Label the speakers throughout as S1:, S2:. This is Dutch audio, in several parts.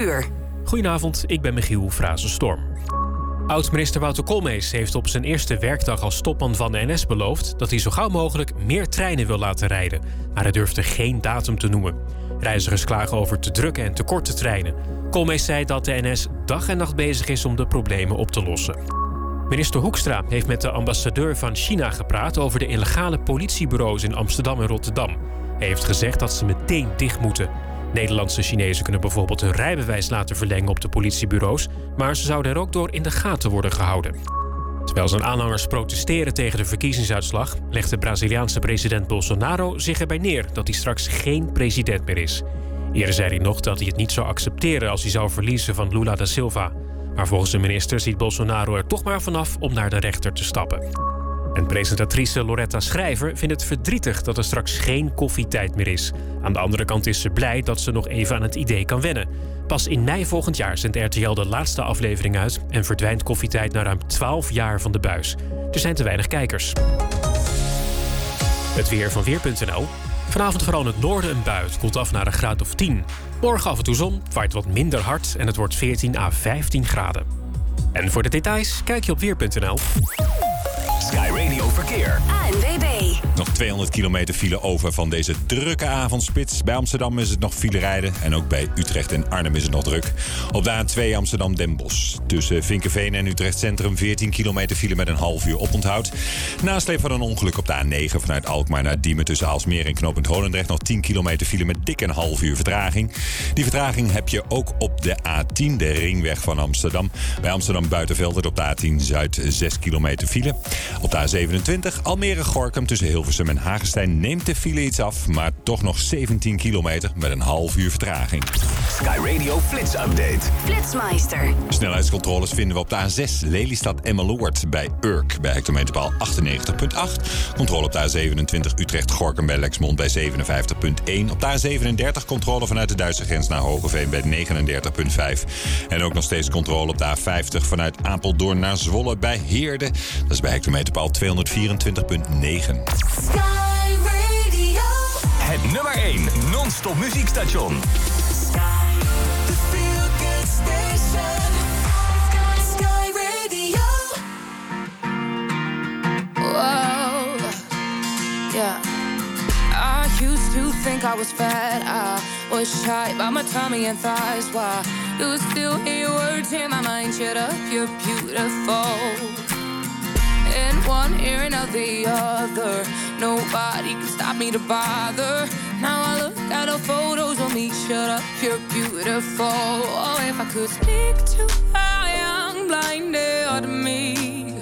S1: uur.
S2: Goedenavond, ik ben Michiel Frazenstorm. Oud-minister Wouter Koolmees heeft op zijn eerste werkdag als topman van de NS beloofd dat hij zo gauw mogelijk meer treinen wil laten rijden. Maar hij durfde geen datum te noemen. Reizigers klagen over te drukke en te korte treinen. Koolmees zei dat de NS dag en nacht bezig is om de problemen op te lossen. Minister Hoekstra heeft met de ambassadeur van China gepraat over de illegale politiebureaus in Amsterdam en Rotterdam. Hij heeft gezegd dat ze meteen dicht moeten. Nederlandse Chinezen kunnen bijvoorbeeld hun rijbewijs laten verlengen op de politiebureaus, maar ze zouden er ook door in de gaten worden gehouden. Terwijl zijn aanhangers protesteren tegen de verkiezingsuitslag, legt de Braziliaanse president Bolsonaro zich erbij neer dat hij straks geen president meer is. Eerder zei hij nog dat hij het niet zou accepteren als hij zou verliezen van Lula da Silva. Maar volgens de minister ziet Bolsonaro er toch maar vanaf om naar de rechter te stappen. En presentatrice Loretta Schrijver vindt het verdrietig dat er straks geen koffietijd meer is. Aan de andere kant is ze blij dat ze nog even aan het idee kan wennen. Pas in mei volgend jaar zendt RTL de laatste aflevering uit en verdwijnt koffietijd na ruim 12 jaar van de buis. Er zijn te weinig kijkers. Het weer van Weer.nl. Vanavond vooral in het noorden een bui. Koelt af naar een graad of 10. Morgen af en toe zon, het waait wat minder hard en het wordt 14 à 15 graden. En voor de details kijk je op Weer.nl.
S3: Sky Radio Verkeer.
S1: ANWB.
S4: Nog 200 kilometer file over van deze drukke avondspits. Bij Amsterdam is het nog file rijden. En ook bij Utrecht en Arnhem is het nog druk. Op de A2 Amsterdam-Den Bosch. Tussen Vinkenveen en Utrecht Centrum 14 kilometer file met een half uur oponthoud. Nasleep van een ongeluk op de A9 vanuit Alkmaar naar Diemen... tussen Aalsmeer en Knopend Holendrecht nog 10 kilometer file met dik een half uur vertraging. Die vertraging heb je ook op de A10, de ringweg van Amsterdam. Bij Amsterdam Buitenveldert op de A10 Zuid 6 kilometer file. Op de A27 Almere-Gorkum tussen Hilversum en Hagestein neemt de file iets af, maar toch nog 17 kilometer met een half uur vertraging.
S3: Sky Radio Flits Update.
S1: Flitsmeister.
S4: Snelheidscontroles vinden we op de A6 Lelystad Emmeloord bij Urk bij hectometerpaal 98.8. Controle op de A27 Utrecht-Gorkum bij Lexmond bij 57.1. Op de A37 controle vanuit de Duitse grens naar Hogeveen bij 39.5. En ook nog steeds controle op de A50 vanuit Apeldoorn naar Zwolle bij Heerde. Dat is bij hectometerpaal 224.9.
S1: Sky Radio.
S3: Het nummer 1 non-stop muziekstation.
S1: Sky. The feel good station. Sky Radio.
S5: Whoa, yeah. I used to think I was fat. I was shy by my tummy and thighs. Why you still hear words in my mind? Shut up, you're beautiful. In one ear and out the other. Nobody can stop me to bother. Now I look at the photos of me. Shut up, you're beautiful. Oh, if I could speak to a young blinded me.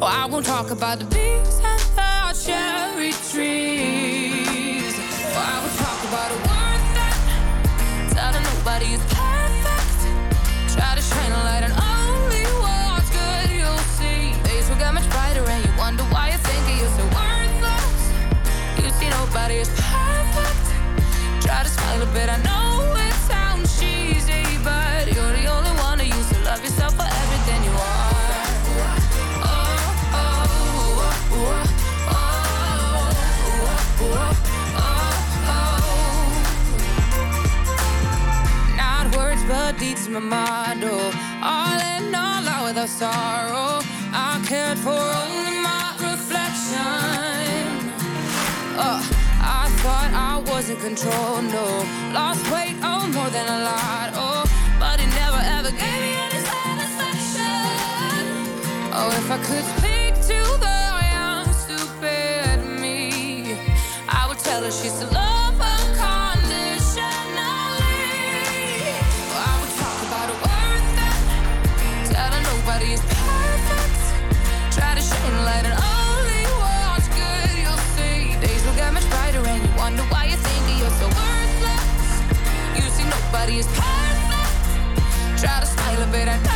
S5: Oh, I won't talk about the bees and the cherry trees. Oh, I will talk about a word that telling nobody is perfect. Try to shine a light bit. I know it sounds cheesy, but you're the only one who used to love yourself for everything you are. Oh, oh, oh, oh, oh, oh, oh, oh. Not words, but deeds, my motto. All in all, out without sorrow. I cared for only my reflection. I thought I was in control, no. Lost weight, oh, more than a lot, oh. But it never ever gave me any satisfaction. Oh, if I could speak nobody is perfect. Try to smile a bit, I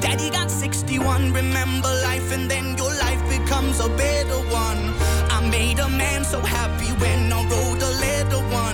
S6: daddy got 61. Remember life, and then your life becomes a better one. I made a man so happy when I wrote a letter once.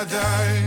S7: I die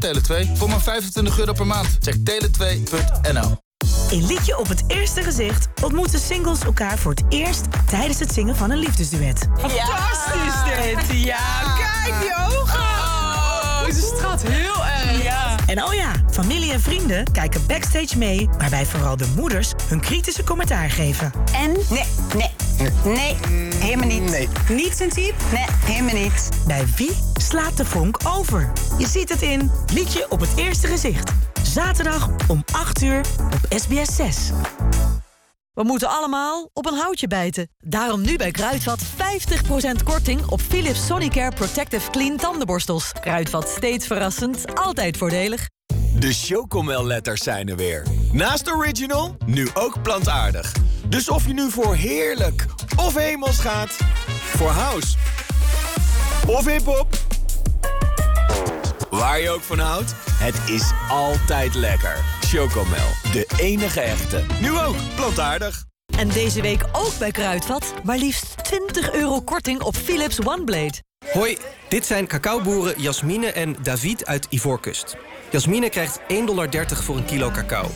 S8: van
S9: Tele2 voor maar 25 euro per maand. Check tele2.nl.
S10: In Liedje op het Eerste Gezicht ontmoeten singles elkaar voor het eerst tijdens het zingen van een liefdesduet.
S11: Fantastisch dit. Ja, kijk die ogen. Oh, ze straalt heel erg. Ja.
S10: En oh ja, familie en vrienden kijken backstage mee, waarbij vooral de moeders hun kritische commentaar geven.
S12: En? Nee, nee, nee, helemaal niet. Nee.
S10: Niet zijn type?
S12: Nee, helemaal niet.
S10: Bij wie slaat de vonk over? Je ziet het in Liedje op het Eerste Gezicht. Zaterdag om 8 uur op SBS 6.
S13: We moeten allemaal op een houtje bijten. Daarom nu bij Kruidvat 50% korting op Philips Sonicare Protective Clean tandenborstels. Kruidvat steeds verrassend, altijd voordelig.
S14: De Chocomel-letters zijn er weer. Naast original, nu ook plantaardig. Dus of je nu voor heerlijk of hemels gaat... voor house of hiphop... waar je ook van houdt, het is altijd lekker. Chocomel, de enige echte. Nu ook plantaardig.
S13: En deze week ook bij Kruidvat. Maar liefst 20 euro korting op Philips OneBlade.
S15: Hoi, dit zijn cacaoboeren Jasmine en David uit Ivoorkust. Jasmine krijgt 1,30 dollar voor een kilo cacao.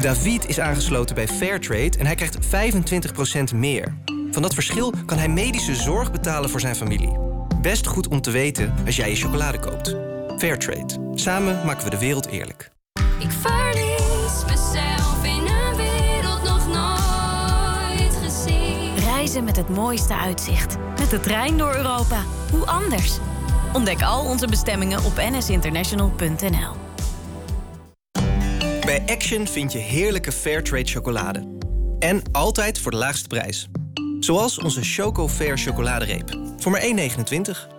S15: David is aangesloten bij Fairtrade en hij krijgt 25% meer. Van dat verschil kan hij medische zorg betalen voor zijn familie. Best goed om te weten als jij je chocolade koopt. Fairtrade. Samen maken we de wereld eerlijk.
S1: Ik verlies mezelf in een wereld nog nooit gezien.
S16: Reizen met het mooiste uitzicht. Met de trein door Europa. Hoe anders? Ontdek al onze bestemmingen op nsinternational.nl.
S15: Bij Action vind je heerlijke Fairtrade chocolade. En altijd voor de laagste prijs. Zoals onze Choco Fair chocoladereep. Voor maar 1,29.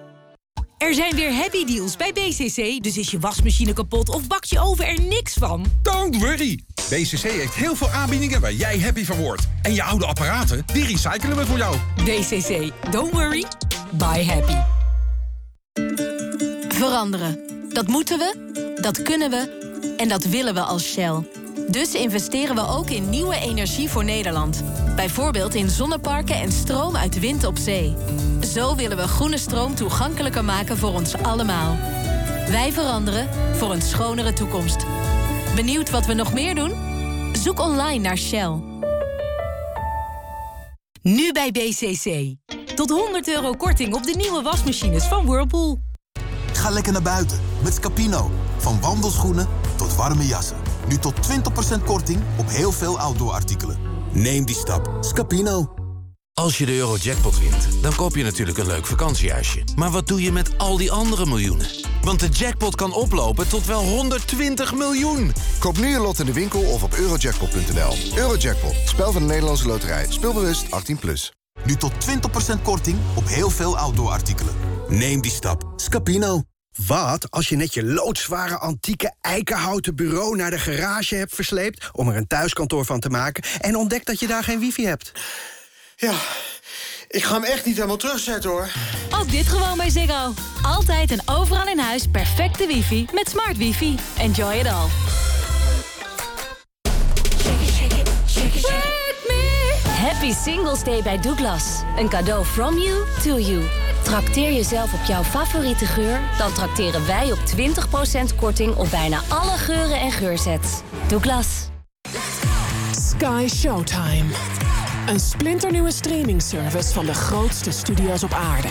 S17: Er zijn weer happy deals bij BCC, dus is je wasmachine kapot of bak je oven er niks van?
S18: Don't worry! BCC heeft heel veel aanbiedingen waar jij happy van wordt. En je oude apparaten, die recyclen we voor jou.
S17: BCC, don't worry, buy happy.
S16: Veranderen. Dat moeten we, dat kunnen we en dat willen we als Shell. Dus investeren we ook in nieuwe energie voor Nederland. Bijvoorbeeld in zonneparken en stroom uit de wind op zee. Zo willen we groene stroom toegankelijker maken voor ons allemaal. Wij veranderen voor een schonere toekomst. Benieuwd wat we nog meer doen? Zoek online naar Shell.
S17: Nu bij BCC. Tot 100 euro korting op de nieuwe wasmachines van Whirlpool.
S19: Ga lekker naar buiten met Scapino. Van wandelschoenen tot warme jassen. Nu tot 20% korting op heel veel outdoor artikelen. Neem die stap. Scapino.
S20: Als je de Eurojackpot wint, dan koop je natuurlijk een leuk vakantiehuisje. Maar wat doe je met al die andere miljoenen? Want de jackpot kan oplopen tot wel 120 miljoen.
S21: Koop nu je lot in de winkel of op eurojackpot.nl. Eurojackpot, spel van de Nederlandse loterij. Speelbewust 18+. Plus.
S19: Nu tot 20% korting op heel veel outdoor artikelen. Neem die stap. Scapino.
S22: Wat als je net je loodzware antieke eikenhouten bureau naar de garage hebt versleept... om er een thuiskantoor van te maken en ontdekt dat je daar geen wifi hebt?
S23: Ja, ik ga hem echt niet helemaal terugzetten hoor.
S16: Ook dit gewoon bij Ziggo. Altijd en overal in huis perfecte wifi met smart wifi. Enjoy it all. Happy Singles Day bij Douglas. Een cadeau from you to you. Trakteer jezelf op jouw favoriete geur? Dan trakteren wij op 20% korting op bijna alle geuren en geursets. Douglas.
S24: Sky Showtime. Een splinternieuwe streamingservice van de grootste studio's op aarde.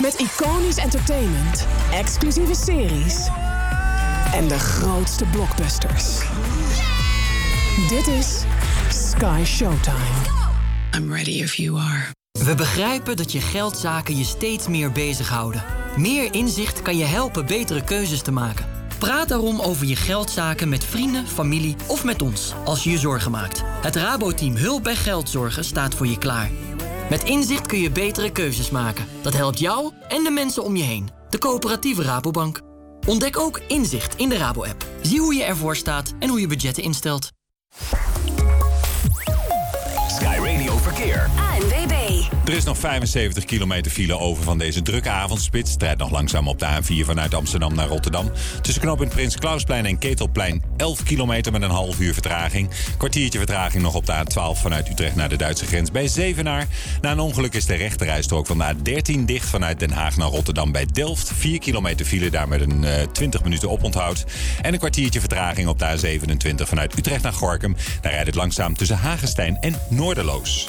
S24: Met iconisch entertainment, exclusieve series en de grootste blockbusters. Dit is Sky Showtime.
S25: I'm ready if you are. We begrijpen dat je geldzaken je steeds meer bezighouden. Meer inzicht kan je helpen betere keuzes te maken. Praat daarom over je geldzaken met vrienden, familie of met ons als je je zorgen maakt. Het Rabo-team Hulp bij Geldzorgen staat voor je klaar. Met inzicht kun je betere keuzes maken. Dat helpt jou en de mensen om je heen. De coöperatieve Rabobank. Ontdek ook inzicht in de Rabo-app. Zie hoe je ervoor staat en hoe je budgetten instelt.
S3: Sky Radio Verkeer.
S4: Er is nog 75 kilometer file over van deze drukke avondspits. Het rijdt nog langzaam op de A4 vanuit Amsterdam naar Rotterdam. Tussen knooppunt Prins Klausplein en Ketelplein 11 kilometer met een half uur vertraging. Kwartiertje vertraging nog op de A12 vanuit Utrecht naar de Duitse grens bij Zevenaar. Na een ongeluk is de rechterrijstrook van de A13 dicht vanuit Den Haag naar Rotterdam bij Delft. 4 kilometer file daar met een eh 20 minuten oponthoud. En een kwartiertje vertraging op de A27 vanuit Utrecht naar Gorkum. Daar rijdt het langzaam tussen Hagestein en Noorderloos.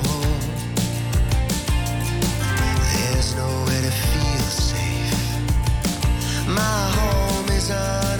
S11: My home is an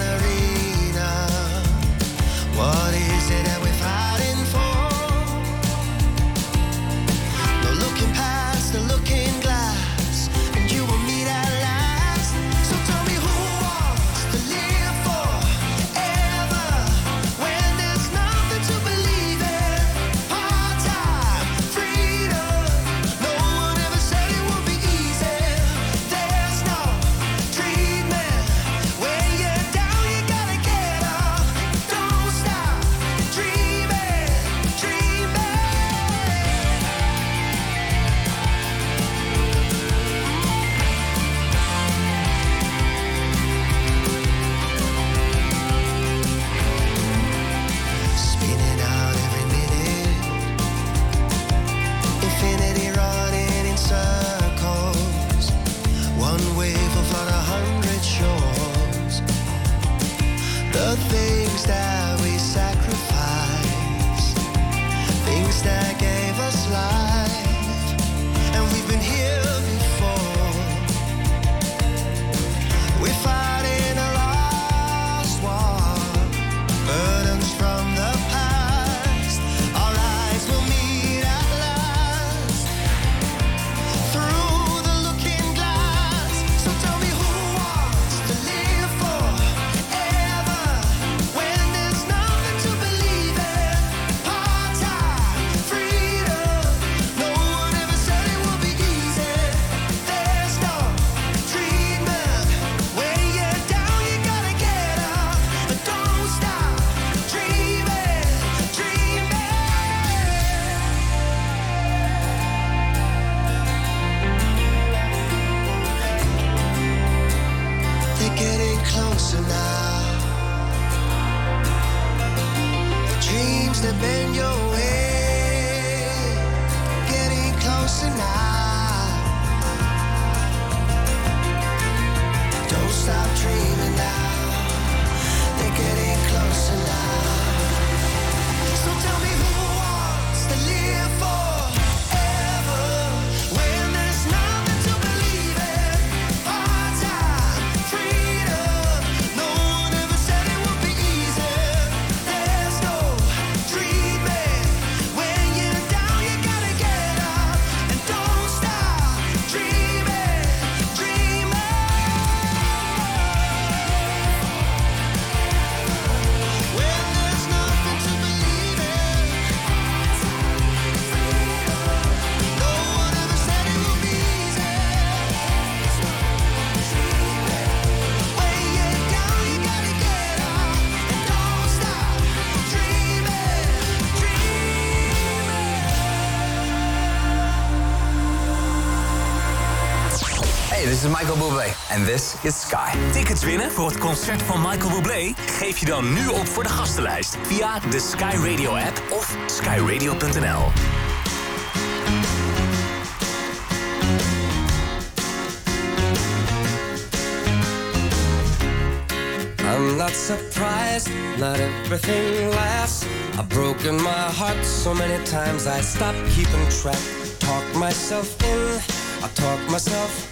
S11: that bend your way, getting closer now. And
S3: this is Sky. Tickets winnen voor het concert van Michael Bublé? Geef je dan nu op voor de gastenlijst via de Sky Radio app of skyradio.nl.
S26: I'm not surprised, not everything lasts. I've broken my heart so many times I stopped keeping track. Talk myself in, I talk myself.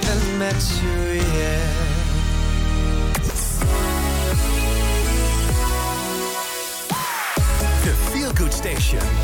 S26: Haven't met you yet.
S11: The Feel Good Station.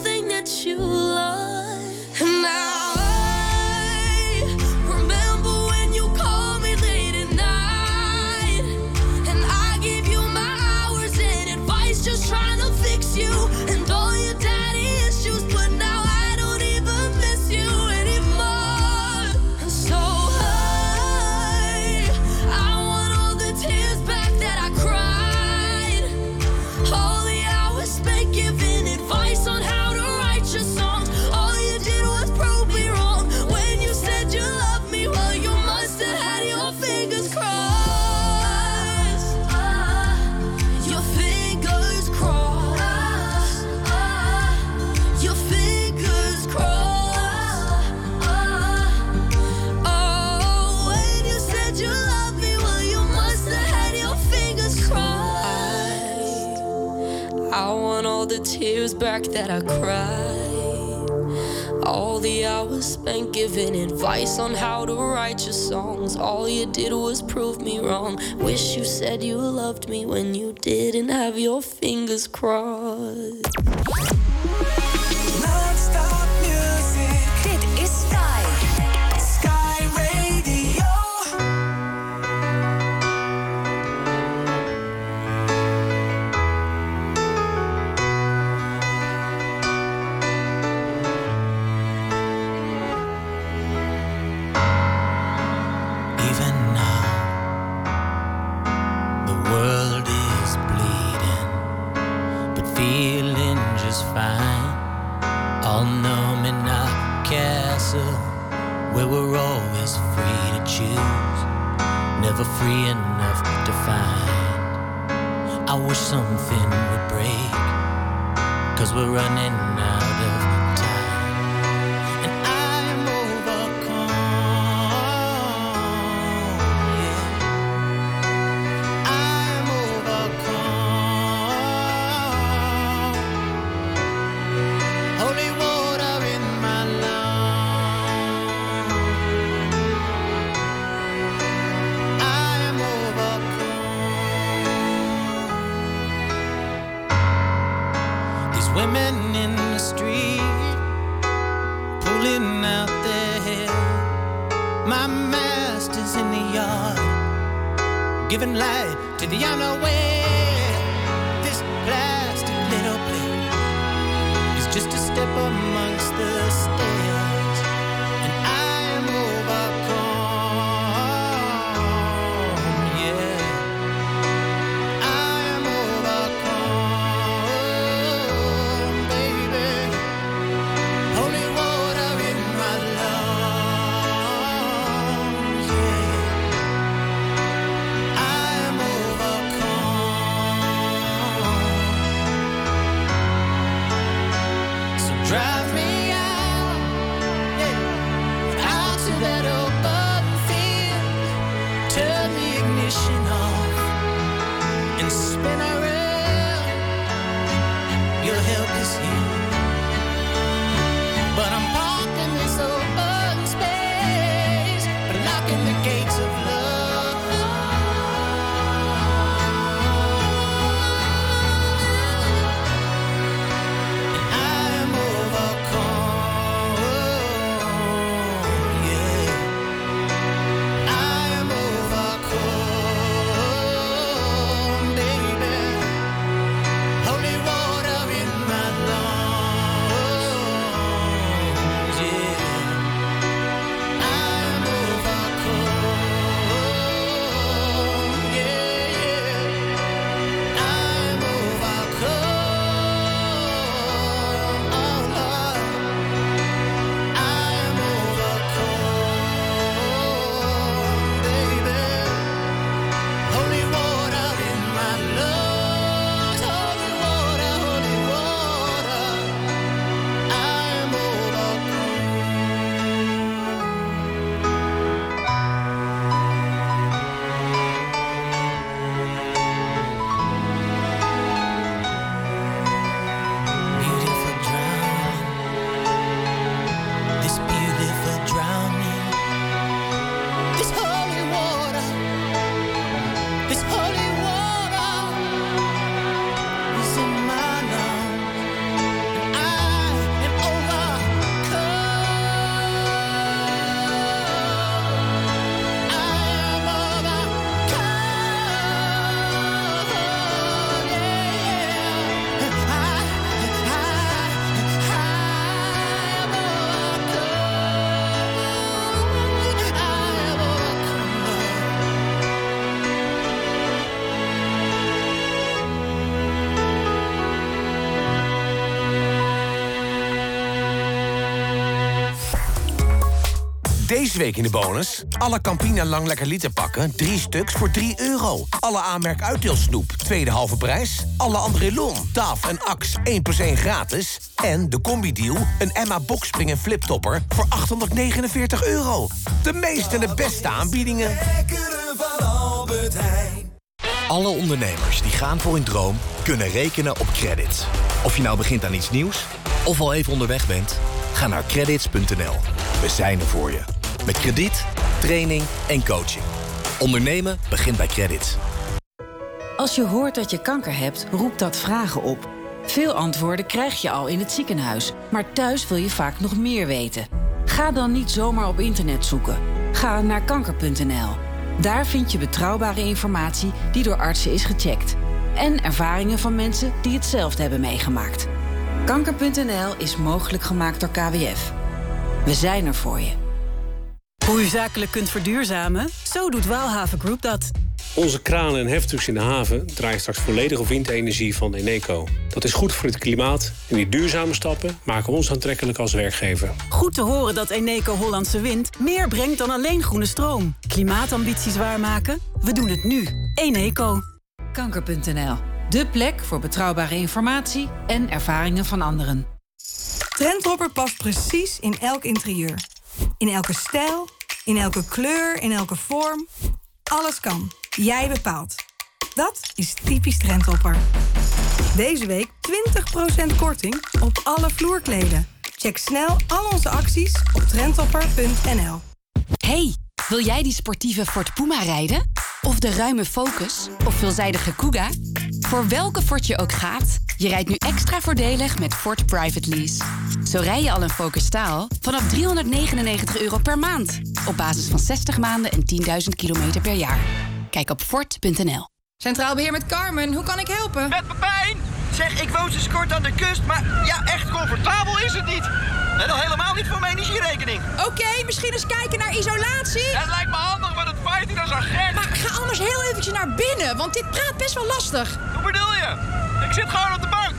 S1: that I cried. All the hours spent giving advice on how to write your songs. All you did was prove me wrong. Wish you said you loved me when you didn't have your fingers crossed.
S26: were running.
S14: Deze week in de bonus. Alle Campina Lang Lekker Liter pakken, 3 stuks voor 3 euro. Alle aanmerk uitdeelsnoep, tweede halve prijs. Alle André Taf en Ax, 1 plus 1 gratis. En de combi-deal, een Emma Boxspring en fliptopper voor 849 euro. De meeste en de beste aanbiedingen.
S27: van Albert Heijn. Alle ondernemers die gaan voor hun droom kunnen rekenen op credits. Of je nou begint aan iets nieuws of al even onderweg bent, ga naar credits.nl. We zijn er voor je. Met krediet, training en coaching. Ondernemen begint bij credits.
S28: Als je hoort dat je kanker hebt, roept dat vragen op. Veel antwoorden krijg je al in het ziekenhuis, maar thuis wil je vaak nog meer weten. Ga dan niet zomaar op internet zoeken. Ga naar kanker.nl. Daar vind je betrouwbare informatie die door artsen is gecheckt. En ervaringen van mensen die hetzelfde hebben meegemaakt. Kanker.nl is mogelijk gemaakt door KWF. We zijn er voor je.
S29: Hoe u zakelijk kunt verduurzamen? Zo doet Waalhaven Group dat.
S2: Onze kranen en heftrucks in de haven draaien straks volledig op windenergie van Eneco. Dat is goed voor het klimaat en die duurzame stappen maken ons aantrekkelijk als werkgever.
S29: Goed te horen dat Eneco Hollandse Wind meer brengt dan alleen groene stroom. Klimaatambities waarmaken? We doen het nu. Eneco.
S28: Kanker.nl. De plek voor betrouwbare informatie en ervaringen van anderen.
S10: Trendhopper past precies in elk interieur. In elke stijl, in elke kleur, in elke vorm. Alles kan. Jij bepaalt. Dat is typisch Trendhopper. Deze week 20% korting op alle vloerkleden. Check snel al onze acties op trendhopper.nl.
S17: Hey, wil jij die sportieve Ford Puma rijden? Of de ruime Focus? Of veelzijdige Kuga? Voor welke Ford je ook gaat, je rijdt nu extra voordelig met Ford Private Lease. Zo rij je al een Focus staal vanaf 399 euro per maand. Op basis van 60 maanden en 10.000 kilometer per jaar. Kijk op Ford.nl.
S30: Centraal Beheer met Carmen, hoe kan ik helpen?
S31: Met Pepijn! Zeg, ik woon sinds kort aan de kust, maar ja, echt comfortabel is het niet. En al helemaal niet voor mijn energierekening.
S30: Oké, misschien eens kijken naar isolatie?
S31: Het lijkt me handig, maar het waait hier als een gek.
S30: Maar ga anders heel eventjes naar binnen, want dit praat best wel lastig.
S31: Hoe bedoel je? Ik zit gewoon op de bank.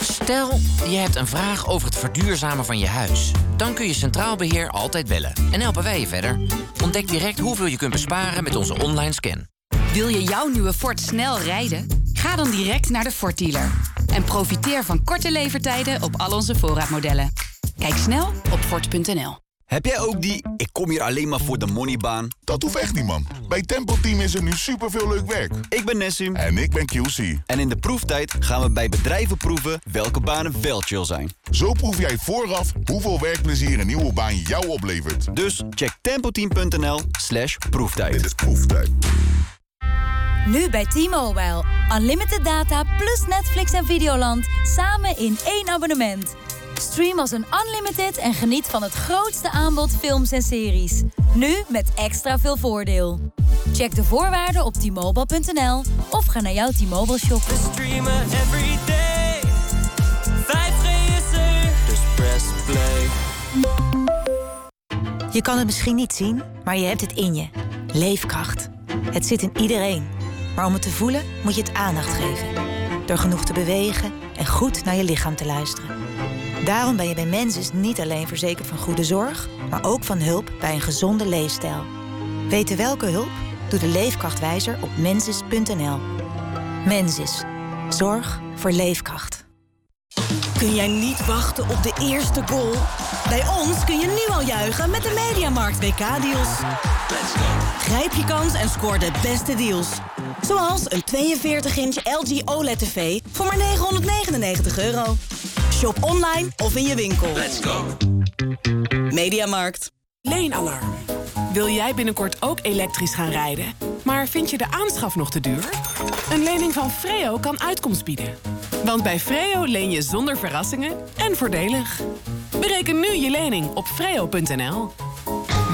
S32: Stel, je hebt een vraag over het verduurzamen van je huis. Dan kun je Centraal Beheer altijd bellen. En helpen wij je verder. Ontdek direct hoeveel je kunt besparen met onze online scan.
S17: Wil je jouw nieuwe Ford snel rijden? Ga dan direct naar de Ford dealer. En profiteer van korte levertijden op al onze voorraadmodellen. Kijk snel op Ford.nl.
S3: Heb jij ook die ik kom hier alleen maar voor de moneybaan?
S22: Dat hoeft echt niet, man. Bij Tempo Team is er nu superveel leuk werk.
S3: Ik ben Nessim.
S22: En ik ben QC.
S3: En in de proeftijd gaan we bij bedrijven proeven welke banen wel chill zijn.
S22: Zo proef jij vooraf hoeveel werkplezier een nieuwe baan jou oplevert.
S3: Dus check tempoteam.nl slash proeftijd.
S22: Dit is proeftijd.
S33: Nu bij T-Mobile. Unlimited data plus Netflix en Videoland samen in één abonnement. Stream als een unlimited en geniet van het grootste aanbod films en series. Nu met extra veel voordeel. Check de voorwaarden op t-mobile.nl of ga naar jouw T-Mobile shop.
S26: Streamen every day. 5G is er, dus press play.
S13: Je kan het misschien niet zien, maar je hebt het in je. Leefkracht. Het zit in iedereen. Maar om het te voelen moet je het aandacht geven. Door genoeg te bewegen en goed naar je lichaam te luisteren. Daarom ben je bij Mensis niet alleen verzekerd van goede zorg, maar ook van hulp bij een gezonde leefstijl. Weten welke hulp? Doe de leefkrachtwijzer op mensis.nl. Mensis. Zorg voor leefkracht.
S29: Kun jij niet wachten op de eerste goal? Bij ons kun je nu al juichen met de Mediamarkt WK-deals. Grijp je kans en scoor de beste deals. Zoals een 42-inch LG OLED-TV voor maar 999 euro. Shop online of in je winkel.
S26: Let's go.
S29: Mediamarkt.
S24: Leenalarm. Wil jij binnenkort ook elektrisch gaan rijden? Maar vind je de aanschaf nog te duur? Een lening van Freo kan uitkomst bieden. Want bij Freo leen je zonder verrassingen en voordelig. Bereken nu je lening op freo.nl.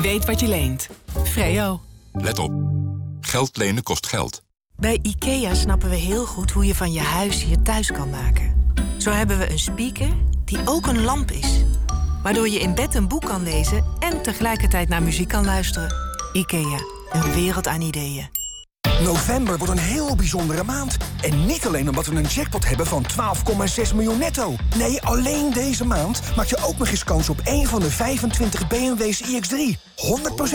S24: Weet wat je leent. Freo.
S34: Let op. Geld lenen kost geld.
S35: Bij IKEA snappen we heel goed hoe je van je huis je thuis kan maken. Zo hebben we een speaker die ook een lamp is. Waardoor je in bed een boek kan lezen en tegelijkertijd naar muziek kan luisteren. IKEA, een wereld aan ideeën. November wordt een heel bijzondere maand. En niet alleen omdat we een jackpot hebben van 12,6 miljoen netto. Nee, alleen deze maand maak je ook nog eens kans op één van de 25 BMW's iX3.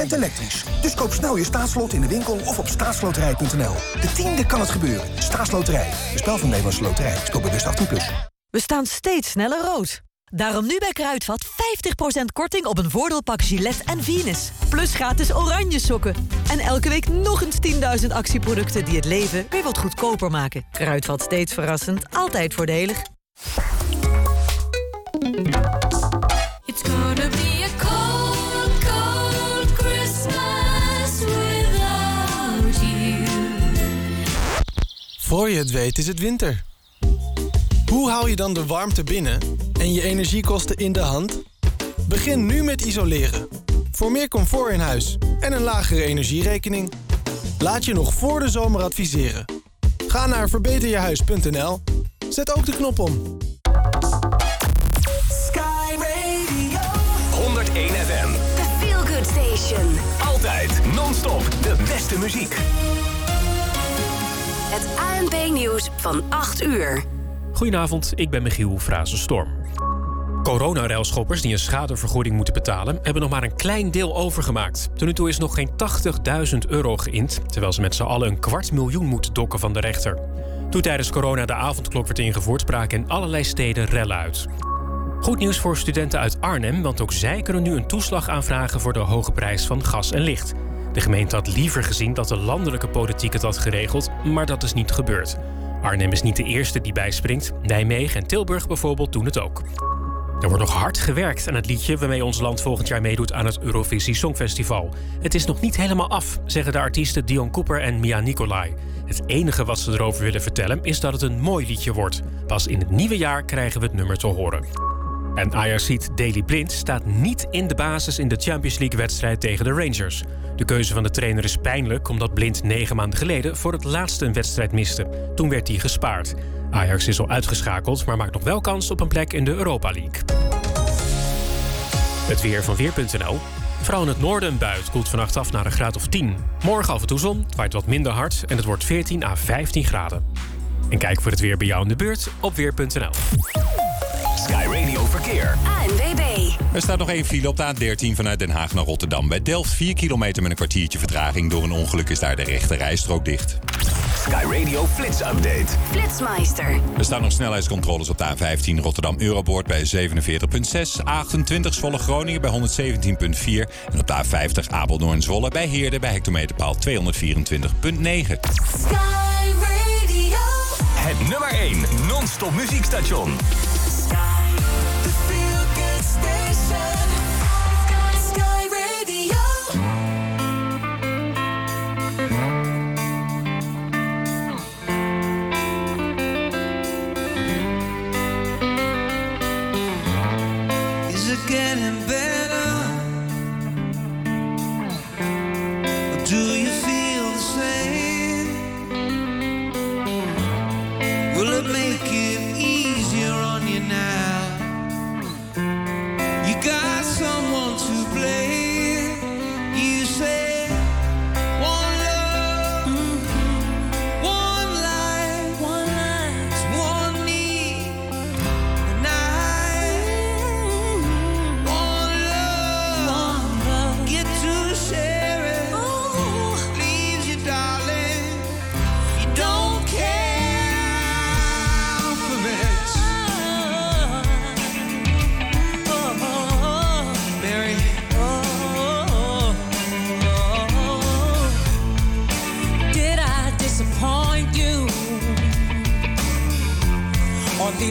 S35: 100% elektrisch. Dus koop snel je staatslot in de winkel of op staatsloterij.nl. De tiende kan het gebeuren. Staatsloterij. De spel van Nederlandse Loterij. Speel bewust 18+. Plus.
S13: We staan steeds sneller rood. Daarom nu bij Kruidvat 50% korting op een voordeelpak Gillette en Venus. Plus gratis oranje sokken. En elke week nog eens 10.000 actieproducten die het leven weer wat goedkoper maken. Kruidvat steeds verrassend, altijd voordelig.
S1: It's gonna be a cold, cold Christmas without you.
S36: Voor je het weet is het winter. Hoe hou je dan de warmte binnen en je energiekosten in de hand? Begin nu met isoleren. Voor meer comfort in huis en een lagere energierekening. Laat je nog voor de zomer adviseren. Ga naar verbeterjehuis.nl. Zet ook de knop om.
S37: Sky Radio.
S26: 101 FM.
S37: The Feel Good Station.
S26: Altijd non-stop de beste muziek.
S37: Het ANP-nieuws van 8 uur.
S2: Goedenavond, ik ben Michiel Frazenstorm. Coronaruilschoppers die een schadevergoeding moeten betalen... hebben nog maar een klein deel overgemaakt. Tot nu toe is nog geen 80.000 euro geïnd... terwijl ze met z'n allen een kwart miljoen moeten dokken van de rechter. Toen tijdens corona de avondklok werd ingevoerd... braken in allerlei steden rellen uit. Goed nieuws voor studenten uit Arnhem... want ook zij kunnen nu een toeslag aanvragen... voor de hoge prijs van gas en licht. De gemeente had liever gezien dat de landelijke politiek het had geregeld... maar dat is niet gebeurd. Arnhem is niet de eerste die bijspringt. Nijmegen en Tilburg bijvoorbeeld doen het ook. Er wordt nog hard gewerkt aan het liedje waarmee ons land volgend jaar meedoet aan het Eurovisie Songfestival. Het is nog niet helemaal af, zeggen de artiesten Dion Cooper en Mia Nicolai. Het enige wat ze erover willen vertellen is dat het een mooi liedje wordt. Pas in het nieuwe jaar krijgen we het nummer te horen. En Ajaxiet Daily Blind staat niet in de basis in de Champions League-wedstrijd tegen de Rangers. De keuze van de trainer is pijnlijk omdat Blind negen maanden geleden voor het laatste een wedstrijd miste. Toen werd hij gespaard. Ajax is al uitgeschakeld, maar maakt nog wel kans op een plek in de Europa League. Het weer van Weer.nl. Vooral in het noorden een bui. Het koelt vannacht af naar een graad of 10. Morgen af en toe zon, waait wat minder hard en het wordt 14 à 15 graden. En kijk voor het weer bij jou in de buurt op Weer.nl.
S26: Sky Radio Verkeer.
S37: ANWB.
S4: Er staat nog één file op de A13 vanuit Den Haag naar Rotterdam. Bij Delft 4 kilometer met een kwartiertje vertraging. Door een ongeluk is daar de rechte rijstrook dicht.
S26: Sky Radio Flits Update.
S37: Flitsmeister.
S4: Er staan nog snelheidscontroles op de A15 Rotterdam Euroboord bij 47,6. A28 Zwolle Groningen bij 117,4. En op de A50 Apeldoorn Zwolle bij Heerde bij hectometerpaal 224,9.
S37: Sky Radio.
S26: Het nummer 1 non-stop muziekstation.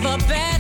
S1: up bad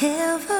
S1: from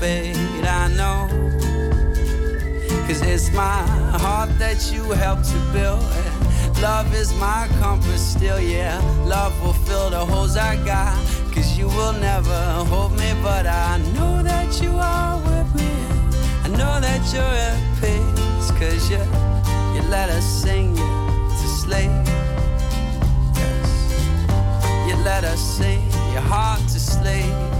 S26: fade, I know. Cause it's my heart that you helped to build. Love is my compass still, yeah. Love will fill the holes I got. Cause you will never hold me, but I know that you are with me. I know that you're at peace. Cause you, you let us sing you to sleep. Yes. You let us sing your heart to sleep.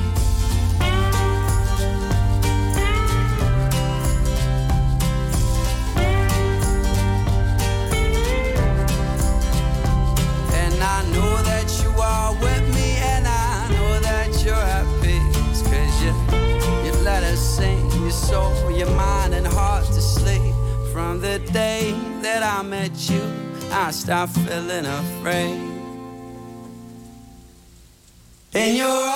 S26: I know that you are with me, and I know that you're at peace. Cause you, you let us sing your soul, your mind, and heart to sleep. From the day that I met you, I stopped feeling afraid. In your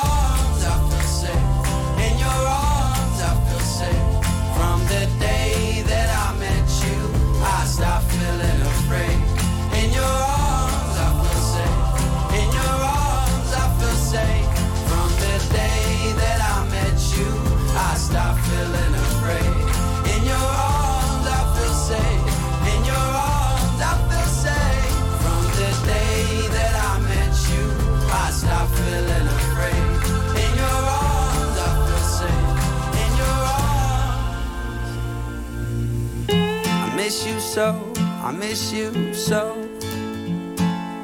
S26: so. I miss you so.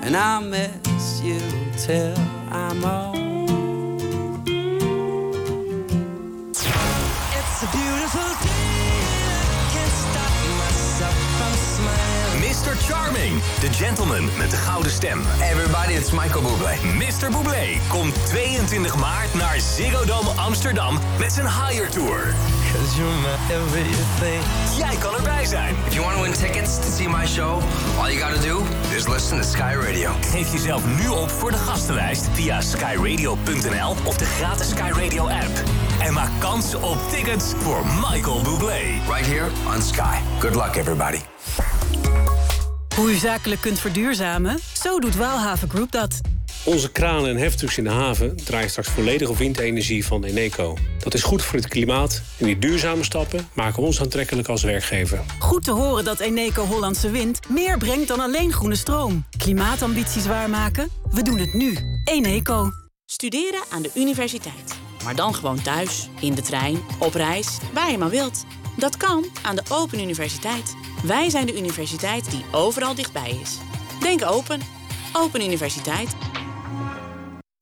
S26: And I'll miss you till I'm old.
S38: It's a beautiful
S26: beautiful day. I can't stop myself from smiling.
S3: Mr. Charming, de gentleman met de gouden stem. Everybody, it's Michael Bublé. Mr. Bublé komt 22 maart naar Ziggo Dome Amsterdam met zijn Higher Tour.
S26: Cause you're my everything.
S3: Jij kan erbij zijn.
S39: If you want to win tickets to see my show, all you gotta do is listen to Sky Radio.
S3: Geef jezelf nu op voor de gastenlijst via skyradio.nl of de gratis Sky Radio app. En maak kans op tickets voor Michael Bublé.
S39: Right here on Sky. Good luck, everybody.
S10: Hoe u zakelijk kunt verduurzamen? Zo doet Waalhaven Group dat.
S2: Onze kranen en heftrucks in de haven draaien straks volledig op windenergie van Eneco. Dat is goed voor het klimaat en die duurzame stappen maken ons aantrekkelijk als werkgever.
S10: Goed te horen dat Eneco Hollandse Wind meer brengt dan alleen groene stroom. Klimaatambities waarmaken? We doen het nu. Eneco.
S17: Studeren aan de universiteit. Maar dan gewoon thuis, in de trein, op reis, waar je maar wilt. Dat kan aan de Open Universiteit. Wij zijn de universiteit die overal dichtbij is. Denk open. Open Universiteit.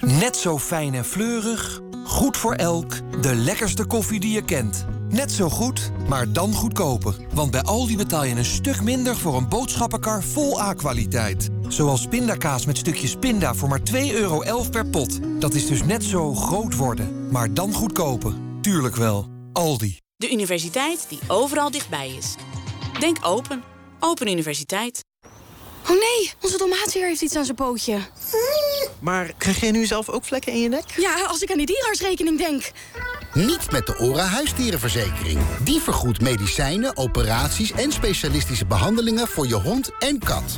S40: Net zo fijn en fleurig, goed voor elk, de lekkerste koffie die je kent. Net zo goed, maar dan goedkoper. Want bij Aldi betaal je een stuk minder voor een boodschappenkar vol A-kwaliteit. Zoals pindakaas met stukjes pinda voor maar 2,11 euro per pot. Dat is dus net zo groot worden, maar dan goedkoper. Tuurlijk wel, Aldi.
S17: De universiteit die overal dichtbij is. Denk open. Open Universiteit.
S41: Oh nee, onze tomaatjeer heeft iets aan zijn pootje.
S42: Maar krijg jij nu zelf ook vlekken in je nek?
S41: Ja, als ik aan die dierartsrekening denk.
S43: Niet met de ORA huisdierenverzekering. Die vergoedt medicijnen, operaties en specialistische behandelingen voor je hond en kat.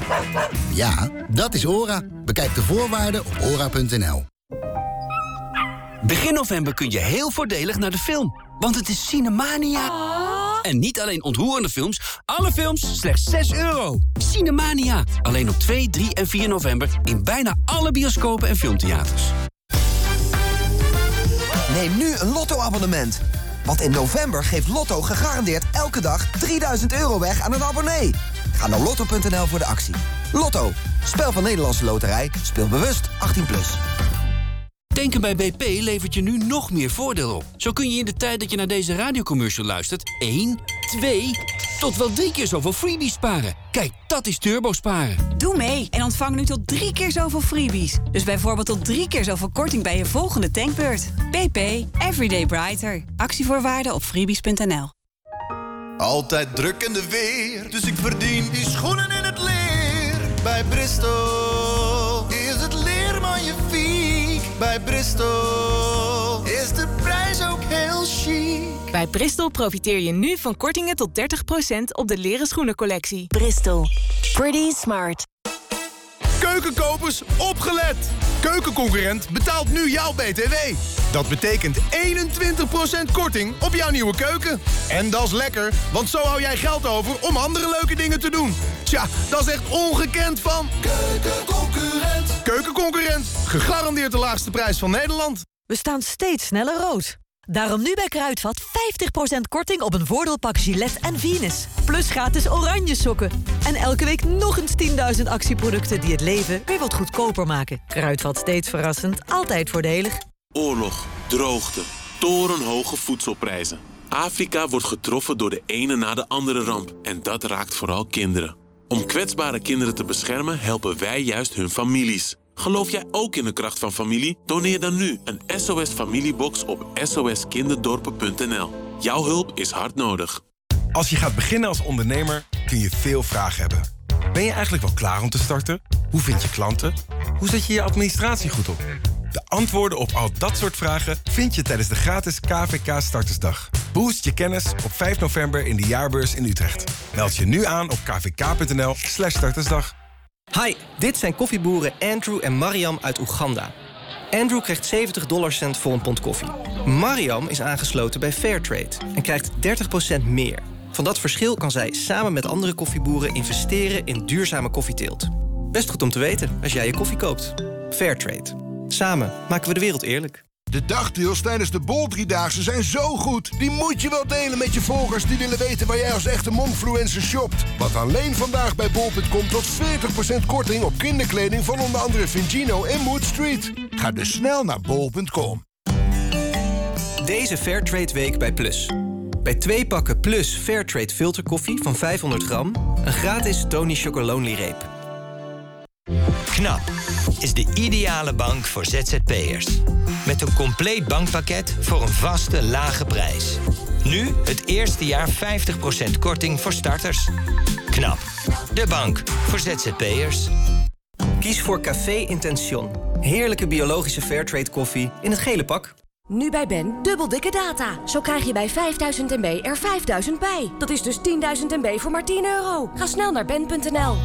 S43: Ja, dat is ORA. Bekijk de voorwaarden op ora.nl.
S14: Begin november kun je heel voordelig naar de film. Want het is Cinemania. En niet alleen ontroerende films, alle films slechts 6 euro. Cinemania. Alleen op 2, 3 en 4 november in bijna alle bioscopen en filmtheaters.
S44: Neem nu een Lotto-abonnement. Want in november geeft Lotto gegarandeerd elke dag 3000 euro weg aan een abonnee. Ga naar lotto.nl voor de actie. Lotto, spel van Nederlandse Loterij. Speel bewust 18+. Plus.
S14: Denken bij BP levert je nu nog meer voordeel op. Zo kun je in de tijd dat je naar deze radiocommercial luistert... 1, 2, tot wel drie keer zoveel freebies sparen. Kijk, dat is turbo sparen.
S10: Doe mee en ontvang nu tot drie keer zoveel freebies. Dus bijvoorbeeld tot drie keer zoveel korting bij je volgende tankbeurt. BP, Everyday Brighter. Actievoorwaarden op freebies.nl.
S11: Altijd druk in de weer, dus ik verdien die schoenen in het leer. Bij Bristol Bij Bristol is de prijs ook heel chic.
S45: Bij Bristol profiteer je nu van kortingen tot 30% op de leren schoenencollectie.
S37: Bristol. Pretty smart.
S46: Keukenkopers, opgelet! Keukenconcurrent betaalt nu jouw BTW. Dat betekent 21% korting op jouw nieuwe keuken. En dat is lekker, want zo hou jij geld over om andere leuke dingen te doen. Tja, dat is echt ongekend van... Keukenconcurrent. Keukenconcurrent, gegarandeerd de laagste prijs van Nederland.
S13: We staan steeds sneller rood. Daarom nu bij Kruidvat 50% korting op een voordeelpak Gillette en Venus. Plus gratis oranje sokken. En elke week nog eens 10.000 actieproducten die het leven weer wat goedkoper maken. Kruidvat steeds verrassend, altijd voordelig.
S47: Oorlog, droogte, torenhoge voedselprijzen. Afrika wordt getroffen door de ene na de andere ramp. En dat raakt vooral kinderen. Om kwetsbare kinderen te beschermen helpen wij juist hun families. Geloof jij ook in de kracht van familie? Doneer dan nu een SOS Familiebox op soskinderdorpen.nl. Jouw hulp is hard nodig.
S48: Als je gaat beginnen als ondernemer kun je veel vragen hebben. Ben je eigenlijk wel klaar om te starten? Hoe vind je klanten? Hoe zet je je administratie goed op? De antwoorden op al dat soort vragen vind je tijdens de gratis KVK Startersdag. Boost je kennis op 5 november in de jaarbeurs in Utrecht. Meld je nu aan op kvk.nl slash startersdag.
S15: Hi, dit zijn koffieboeren Andrew en Mariam uit Oeganda. Andrew krijgt 70 dollarcent voor een pond koffie. Mariam is aangesloten bij Fairtrade en krijgt 30% meer. Van dat verschil kan zij samen met andere koffieboeren investeren in duurzame koffieteelt. Best goed om te weten als jij je koffie koopt. Fairtrade. Samen maken we de wereld eerlijk.
S22: De dagdeals tijdens de Bol Driedaagse zijn zo goed. Die moet je wel delen met je volgers die willen weten waar jij als echte momfluencer shopt. Want alleen vandaag bij bol.com tot 40% korting op kinderkleding van onder andere Vingino en Mood Street. Ga dus snel naar bol.com.
S15: Deze Fairtrade Week bij Plus.
S49: Bij twee pakken plus Fairtrade filterkoffie van 500 gram... een gratis Tony Chocolonely reep.
S15: KNAP is de ideale bank voor ZZP'ers. Met een compleet bankpakket voor een vaste, lage prijs. Nu het eerste jaar 50% korting voor starters. KNAP, de bank voor ZZP'ers.
S49: Kies voor Café Intention. Heerlijke biologische Fairtrade koffie in het gele pak.
S16: Nu bij Ben, dubbel dikke data. Zo krijg je bij 5000 MB er 5000 bij. Dat is dus 10.000 MB voor maar 10 euro. Ga snel naar ben.nl.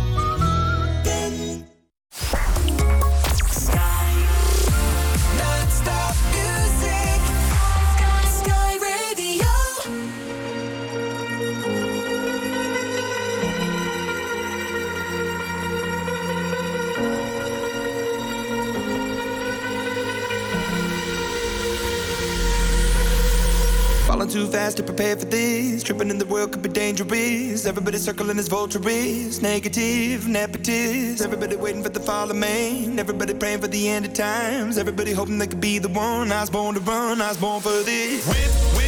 S50: too fast to prepare for this. Tripping in the world could be dangerous. Everybody circling as vultures. Negative, nepotist. Everybody waiting for the fall of man. Everybody praying for the end of times. Everybody hoping they could be the one. I was born to run. I was born for this. Whip, whip,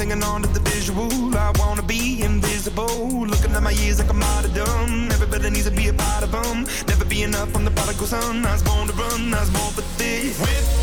S50: hanging on to the visual. I wanna be invisible. Looking at my years like I'm out of dumb. Everybody needs to be a part of them. Never be enough from the prodigal son. I was born to run, I was born for this. Whip,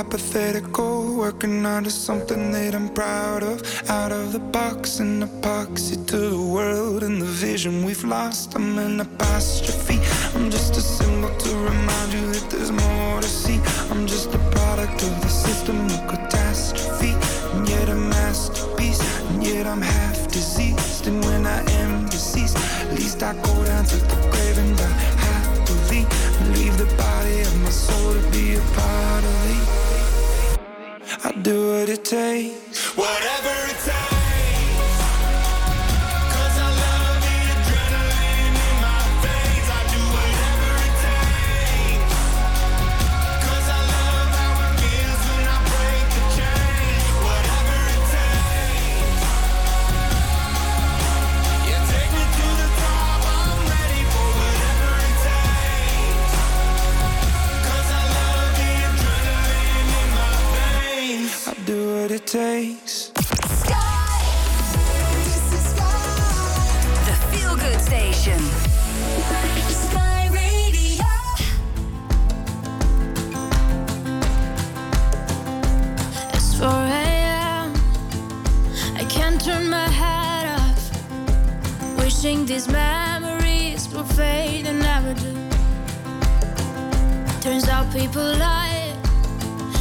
S50: hypothetical. Working out of something that I'm proud of. Out of the box, an epoxy to the world and the vision we've lost. I'm an apostrophe. I'm just a symbol to remind you that there's more to see. I'm just a product of the system of catastrophe, and yet a masterpiece. And yet I'm half diseased, and when I am deceased, at least I go down to the grave and die happily, and leave the body of my soul to be a part of me. I do what it takes, whatever it takes. What it takes.
S37: The Feel Good Station.
S1: It's 4 a.m. I can't turn my head off. Wishing these memories will fade and never do. Turns out people lie.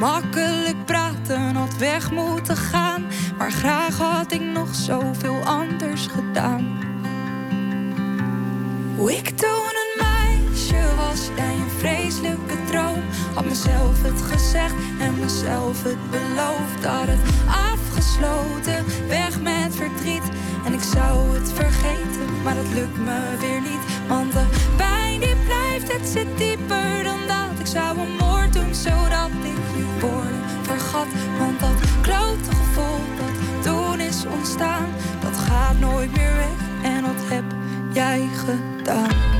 S51: Makkelijk praten, had weg moeten gaan. Maar graag had ik nog zoveel anders gedaan. Hoe ik toen een meisje was, jij een vreselijke droom. Had mezelf het gezegd en mezelf het beloofd. Had het afgesloten, weg met verdriet. En ik zou het vergeten, maar dat lukt me weer niet. Want de pijn die blijft, het zit Want dat klote gevoel dat toen is ontstaan, dat gaat nooit meer weg. En dat heb jij gedaan.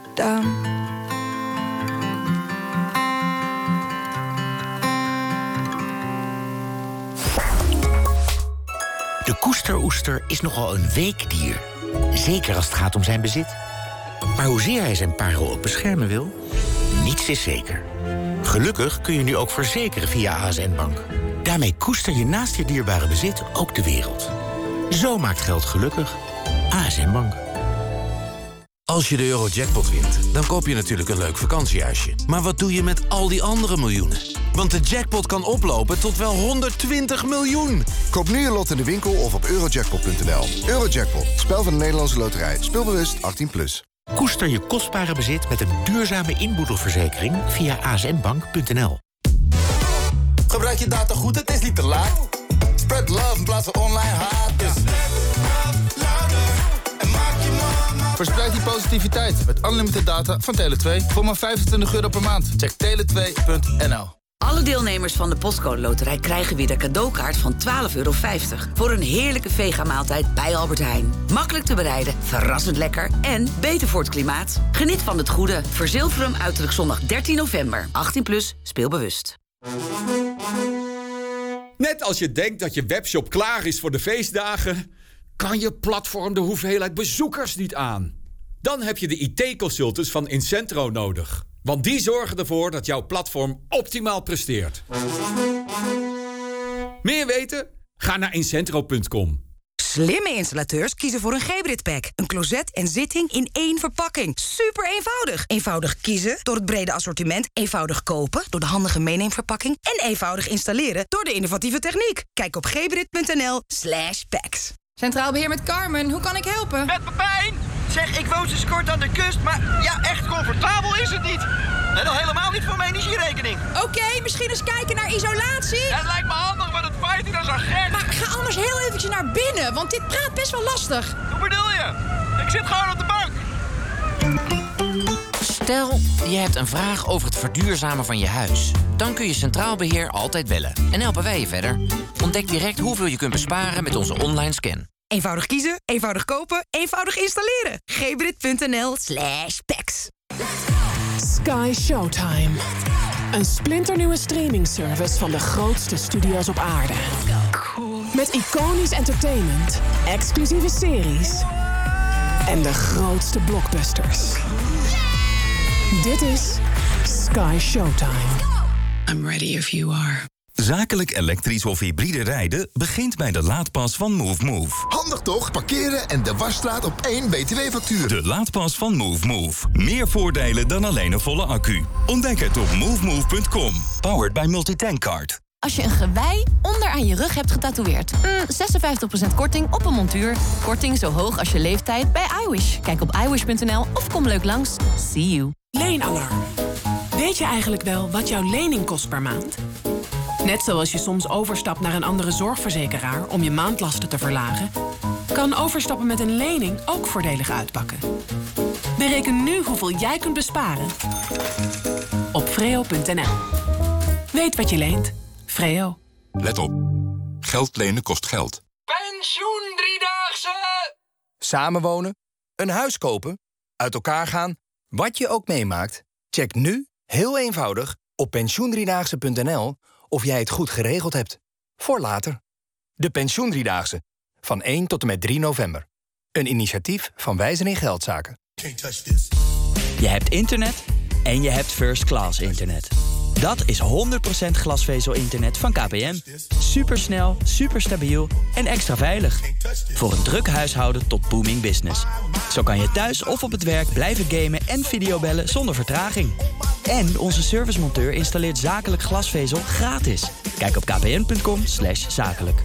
S52: De koesteroester is nogal een weekdier. Zeker als het gaat om zijn bezit. Maar hoezeer hij zijn parel ook beschermen wil, niets is zeker. Gelukkig kun je nu ook verzekeren via ASN Bank. Daarmee koester je naast je dierbare bezit ook de wereld. Zo maakt geld gelukkig. ASN Bank.
S53: Als je de Eurojackpot wint, dan koop je natuurlijk een leuk vakantiehuisje. Maar wat doe je met al die andere miljoenen? Want de jackpot kan oplopen tot wel 120 miljoen.
S22: Koop nu je lot in de winkel of op eurojackpot.nl. Eurojackpot, spel van de Nederlandse loterij. Speelbewust 18+. Plus.
S52: Koester je kostbare bezit met een duurzame inboedelverzekering via asnbank.nl.
S54: Gebruik je data goed, het is niet te laat. Spread love in plaats van online haat.
S55: Verspreid die positiviteit met unlimited data van Tele2 voor maar 25 euro per maand. Check tele2.nl.
S56: Alle deelnemers van de Postcode Loterij krijgen weer de cadeaukaart van 12,50 euro... voor een heerlijke vegamaaltijd bij Albert Heijn. Makkelijk te bereiden, verrassend lekker en beter voor het klimaat. Geniet van het goede. Verzilver hem uiterlijk zondag 13 november. 18 plus, speel bewust.
S57: Net als je denkt dat je webshop klaar is voor de feestdagen... kan je platform de hoeveelheid bezoekers niet aan. Dan heb je de IT-consultants van Incentro nodig. Want die zorgen ervoor dat jouw platform optimaal presteert. Meer weten? Ga naar incentro.com.
S10: Slimme installateurs kiezen voor een Gebrit pack. Een closet en zitting in één verpakking. Super eenvoudig. Eenvoudig kiezen door het brede assortiment. Eenvoudig kopen door de handige meeneemverpakking. En eenvoudig installeren door de innovatieve techniek. Kijk op gebrit.nl slash packs.
S17: Centraal Beheer met Carmen, hoe kan ik helpen?
S58: Met Pepijn! Zeg, ik woon sinds kort aan de kust, maar ja, echt comfortabel is het niet. En al helemaal niet voor mijn energierekening.
S17: Oké, misschien eens kijken naar isolatie.
S58: Het lijkt me handig, want het waait hier als een gek.
S17: Maar ga anders heel eventjes naar binnen, want dit praat best wel lastig.
S58: Hoe bedoel je? Ik zit gewoon op de bank.
S32: Stel, je hebt een vraag over het verduurzamen van je huis. Dan kun je Centraal Beheer altijd bellen. En helpen wij je verder. Ontdek direct hoeveel je kunt besparen met onze online scan.
S10: Eenvoudig kiezen, eenvoudig kopen, eenvoudig installeren. gebrit.nl slash packs.
S24: Sky Showtime. Een splinternieuwe streamingservice van de grootste studio's op aarde. Met iconisch entertainment, exclusieve series en de grootste blockbusters. Dit is Sky Showtime.
S59: I'm ready if you are. Zakelijk elektrisch of hybride rijden begint bij de laadpas van Move Move.
S22: Handig toch? Parkeren en de wasstraat op één btw-factuur.
S59: De laadpas van Move Move. Meer voordelen dan alleen een volle accu. Ontdek het op movemove.com. Powered by Multitankcard.
S60: Als je een gewei onder aan je rug hebt getatoeëerd. Mm, 56% korting op een montuur. Korting zo hoog als je leeftijd bij iWish. Kijk op iWish.nl of kom leuk langs. See you.
S24: Leenalarm. Weet je eigenlijk wel wat jouw lening kost per maand? Net zoals je soms overstapt naar een andere zorgverzekeraar om je maandlasten te verlagen, kan overstappen met een lening ook voordelig uitpakken. Bereken nu hoeveel jij kunt besparen op freo.nl. Weet wat je leent. Freo.
S4: Let op. Geld lenen kost geld.
S58: Pensioen driedaagse!
S61: Samenwonen, een huis kopen, uit elkaar gaan, wat je ook meemaakt. Check nu, heel eenvoudig, op pensioendriedaagse.nl of jij het goed geregeld hebt. Voor later. De Pensioendriedaagse. Van 1 tot en met 3 november. Een initiatief van Wijzen in Geldzaken.
S62: Je hebt internet en je hebt first class internet. Dat is 100% glasvezel-internet van KPN. Supersnel, superstabiel en extra veilig. Voor een druk huishouden tot booming business. Zo kan je thuis of op het werk blijven gamen en videobellen zonder vertraging. En onze servicemonteur installeert zakelijk glasvezel gratis. Kijk op kpn.com zakelijk.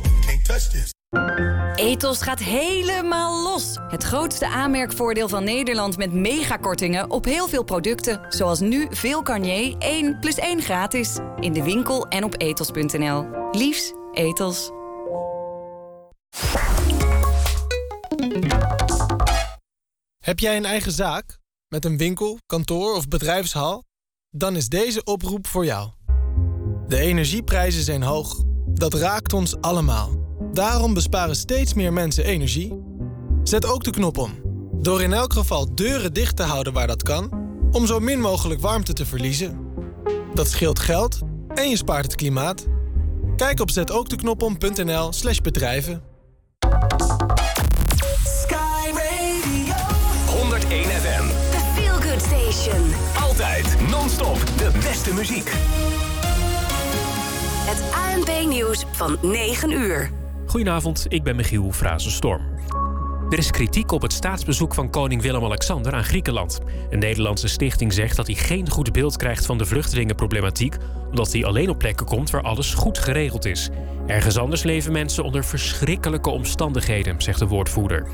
S56: Ethos gaat helemaal los. Het grootste aanmerkvoordeel van Nederland met megakortingen op heel veel producten. Zoals nu veel Garnier 1 plus 1 gratis. In de winkel en op ethos.nl. Liefs, Ethos.
S36: Heb jij een eigen zaak? Met een winkel, kantoor of bedrijfshal? Dan is deze oproep voor jou. De energieprijzen zijn hoog. Dat raakt ons allemaal. Daarom besparen steeds meer mensen energie. Zet ook de knop om. Door in elk geval deuren dicht te houden waar dat kan... om zo min mogelijk warmte te verliezen. Dat scheelt geld en je spaart het klimaat. Kijk op zetookdeknopom.nl slash bedrijven.
S3: Sky Radio. 101 FM.
S37: The Feel Good Station.
S3: Altijd non-stop de beste muziek.
S37: Het ANP-nieuws van 9 uur.
S2: Goedenavond, ik ben Michiel Frazenstorm. Er is kritiek op het staatsbezoek van koning Willem-Alexander aan Griekenland. Een Nederlandse stichting zegt dat hij geen goed beeld krijgt van de vluchtelingenproblematiek, omdat hij alleen op plekken komt waar alles goed geregeld is. Ergens anders leven mensen onder verschrikkelijke omstandigheden, zegt de woordvoerder.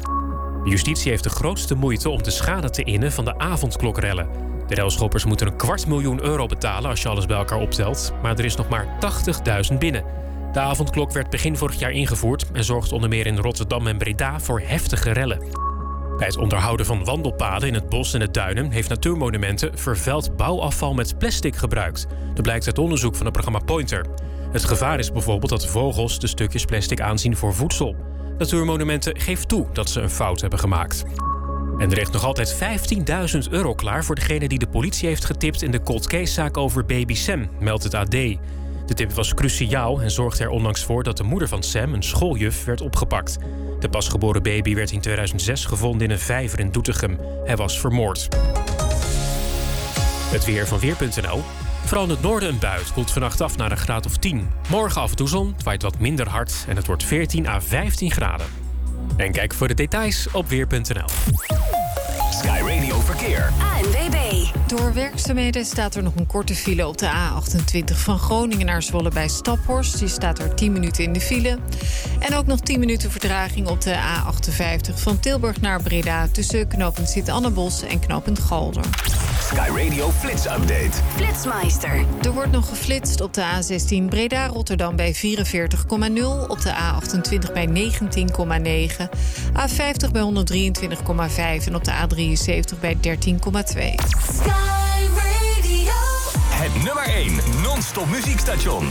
S2: De justitie heeft de grootste moeite om de schade te innen van de avondklokrellen. De relschoppers moeten een kwart miljoen euro betalen als je alles bij elkaar optelt, maar er is nog maar 80.000 binnen. De avondklok werd begin vorig jaar ingevoerd en zorgt onder meer in Rotterdam en Breda voor heftige rellen. Bij het onderhouden van wandelpaden in het bos en het duinen heeft Natuurmonumenten vervuild bouwafval met plastic gebruikt. Dat blijkt uit onderzoek van het programma Pointer. Het gevaar is bijvoorbeeld dat vogels de stukjes plastic aanzien voor voedsel. Natuurmonumenten geeft toe dat ze een fout hebben gemaakt. En er ligt nog altijd 15.000 euro klaar voor degene die de politie heeft getipt in de cold case-zaak over baby Sam, meldt het AD. De tip was cruciaal en zorgde er onlangs voor dat de moeder van Sam, een schooljuf, werd opgepakt. De pasgeboren baby werd in 2006 gevonden in een vijver in Doetinchem. Hij was vermoord. Het weer van Weer.nl. Vooral in het noorden een bui. Het koelt vannacht af naar een graad of 10. Morgen af en toe zon, het waait wat minder hard en het wordt 14 à 15 graden. En kijk voor de details op weer.nl.
S1: Sky Radio Verkeer.
S37: ANWB.
S36: Door werkzaamheden staat er nog een korte file op de A28 van Groningen naar Zwolle bij Staphorst. Die staat er 10 minuten in de file. En ook nog 10 minuten vertraging op de A58 van Tilburg naar Breda... tussen knooppunt Sint-Annebos en knooppunt Galder.
S1: Sky Radio Flits Update.
S37: Flitsmeister.
S36: Er wordt nog geflitst op de A16 Breda-Rotterdam bij 44,0... op de A28 bij 19,9, A50 bij 123,5... en op de A73 bij 13,2.
S1: Het nummer 1 non-stop muziekstation.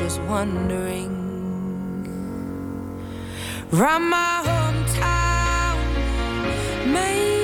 S5: just wondering. Round my hometown, maybe.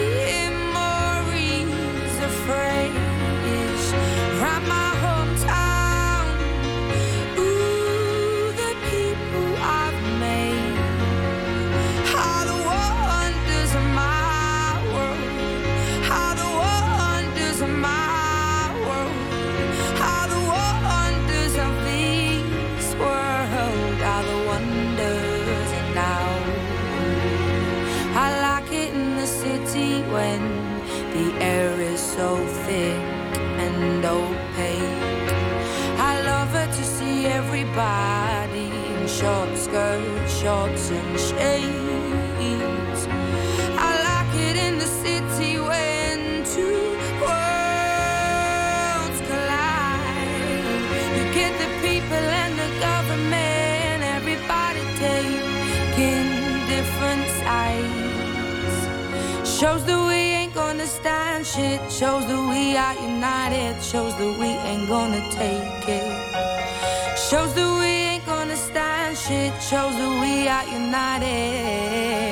S5: body in short skirts, shorts and shades. I like it in the city when two worlds collide. You get the people and the government, everybody taking different sides. Shows the gonna stand shit. Shows that we are united. Shows that we ain't gonna take it. Shows that we ain't gonna stand shit. Shows that we are united.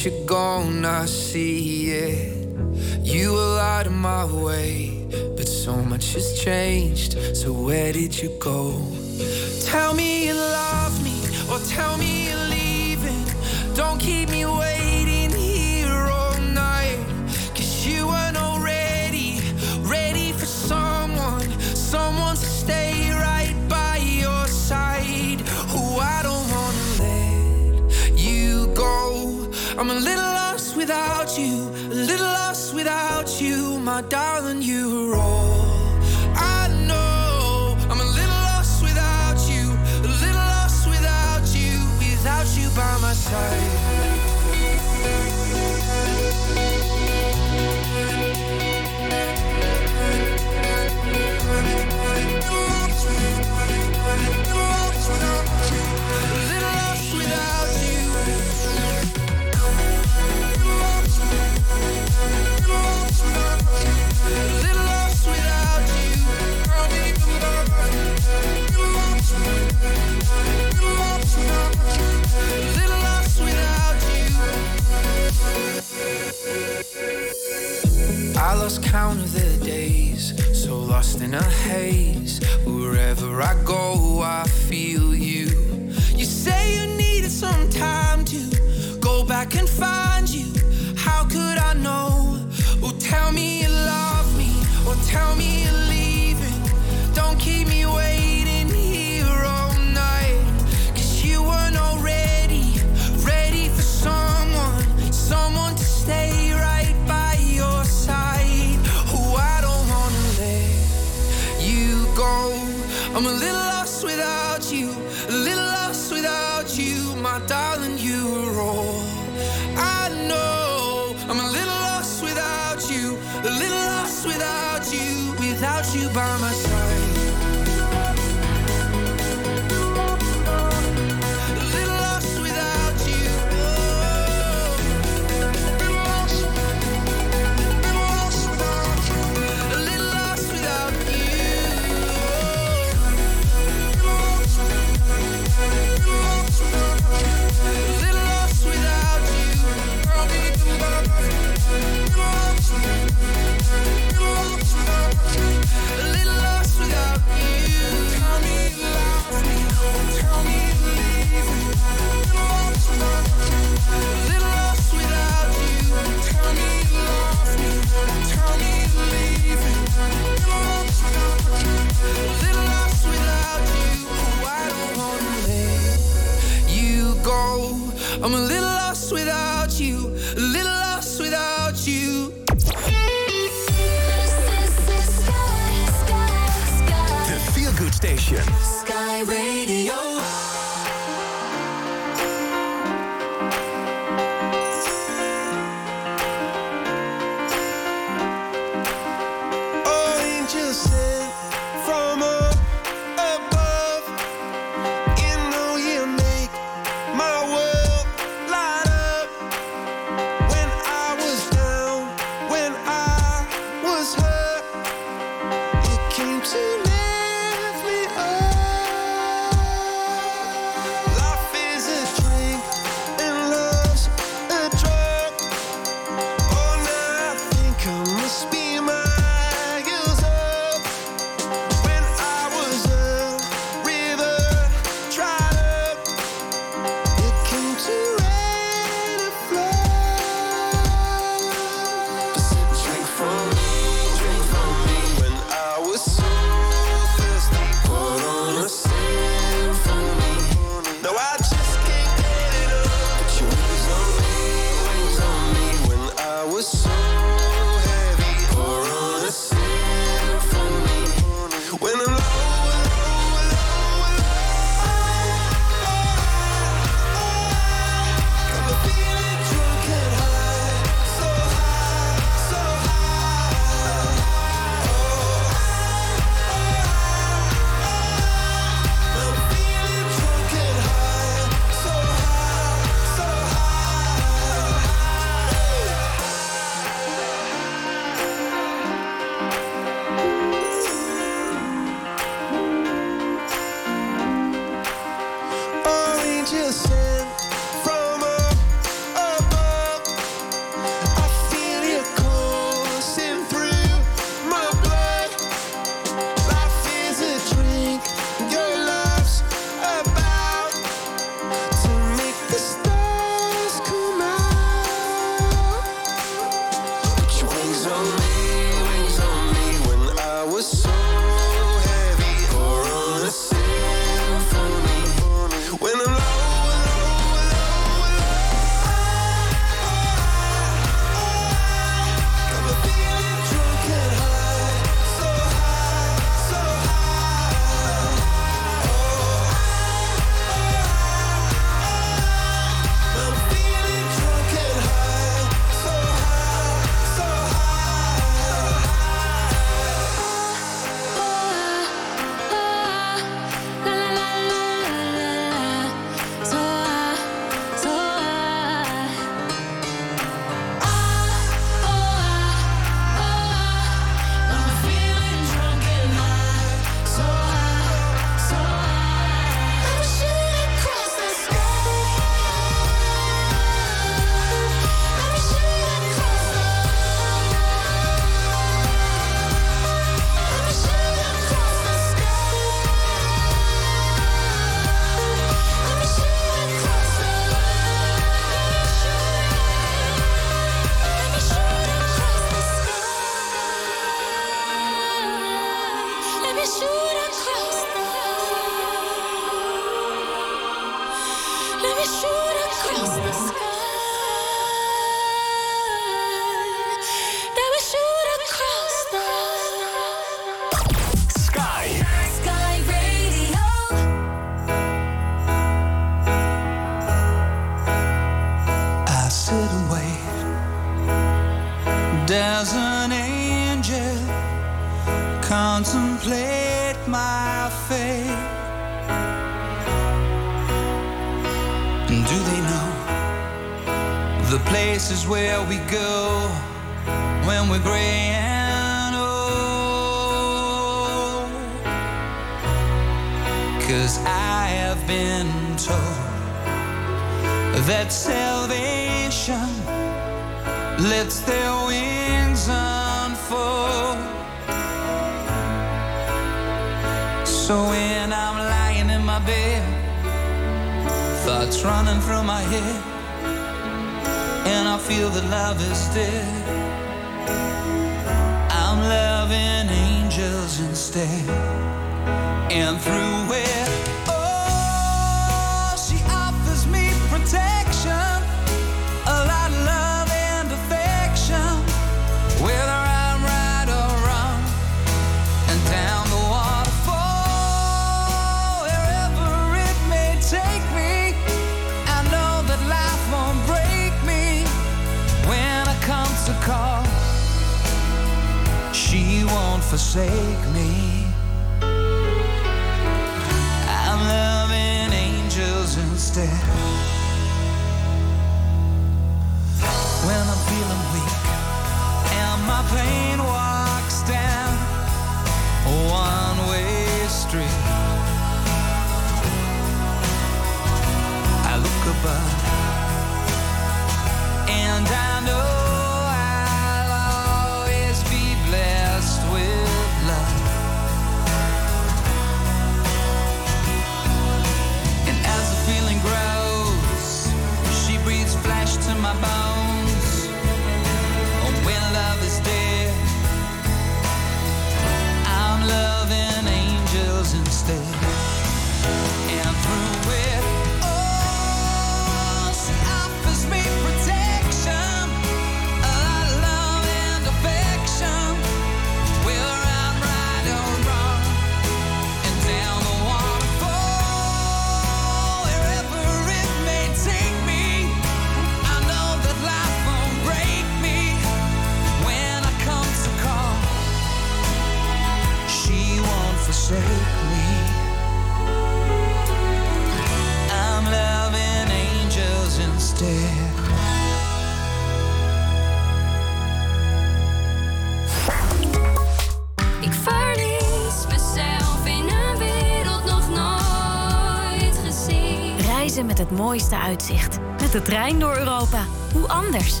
S63: Uitzicht. Met de trein door Europa. Hoe anders?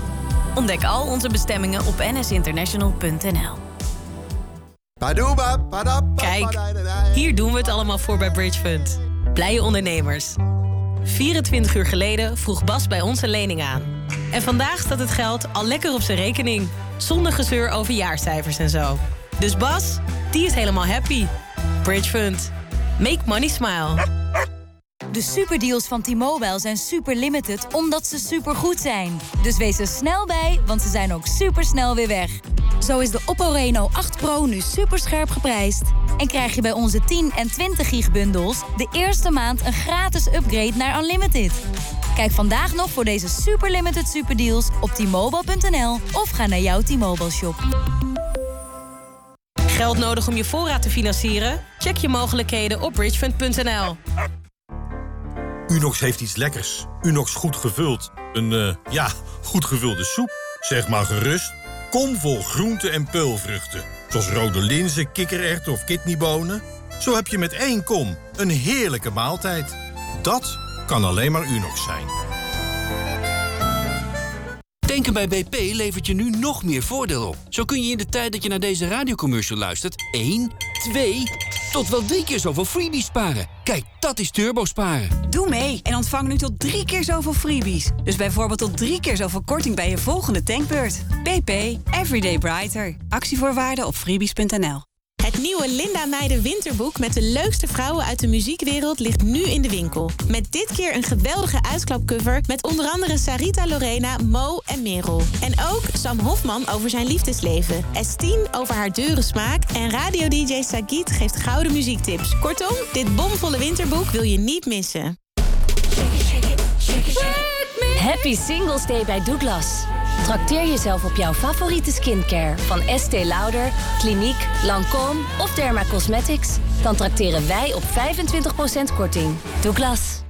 S63: Ontdek al onze bestemmingen op nsinternational.nl.
S17: Kijk, hier doen we het allemaal voor bij Bridge Fund. Blije ondernemers. 24 uur geleden vroeg Bas bij ons een lening aan. En vandaag staat het geld al lekker op zijn rekening. Zonder gezeur over jaarcijfers en zo. Dus Bas, die is helemaal happy. Bridge Fund. Make money smile.
S13: De superdeals van T-Mobile zijn super limited omdat ze supergoed zijn. Dus wees er snel bij, want ze zijn ook supersnel weer weg. Zo is de Oppo Reno 8 Pro nu superscherp geprijsd. En krijg je bij onze 10 en 20 gig bundels de eerste maand een gratis upgrade naar Unlimited. Kijk vandaag nog voor deze super limited superdeals op t-mobile.nl of ga naar jouw T-Mobile shop.
S17: Geld nodig om je voorraad te financieren? Check je mogelijkheden op bridgefund.nl.
S64: Unox heeft iets lekkers. Unox goed gevuld. Een, eh, ja, goed gevulde soep. Zeg maar gerust. Kom vol groenten en peulvruchten. Zoals rode linzen, kikkererwten of kidneybonen. Zo heb je met één kom een heerlijke maaltijd. Dat kan alleen maar Unox zijn.
S14: Tanken bij BP levert je nu nog meer voordeel op. Zo kun je in de tijd dat je naar deze radiocommercial luistert... 1, 2, tot wel drie keer zoveel freebies sparen. Kijk, dat is turbo sparen.
S10: Doe mee en ontvang nu tot drie keer zoveel freebies. Dus bijvoorbeeld tot drie keer zoveel korting bij je volgende tankbeurt. BP, Everyday Brighter. Actievoorwaarden op freebies.nl.
S65: Het nieuwe Linda Meijden winterboek met de leukste vrouwen uit de muziekwereld ligt nu in de winkel. Met dit keer een geweldige uitklapcover met onder andere Sarita Lorena, Mo en Merel. En ook Sam Hofman over zijn liefdesleven, Estine over haar dure smaak en radio-dj Sagit geeft gouden muziektips. Kortom, dit bomvolle winterboek wil je niet missen.
S16: Happy Singles Day bij Douglas. Trakteer jezelf op jouw favoriete skincare van Estée Lauder, Clinique, Lancôme of Derma Cosmetics. Dan trakteren wij op 25% korting. Douglas.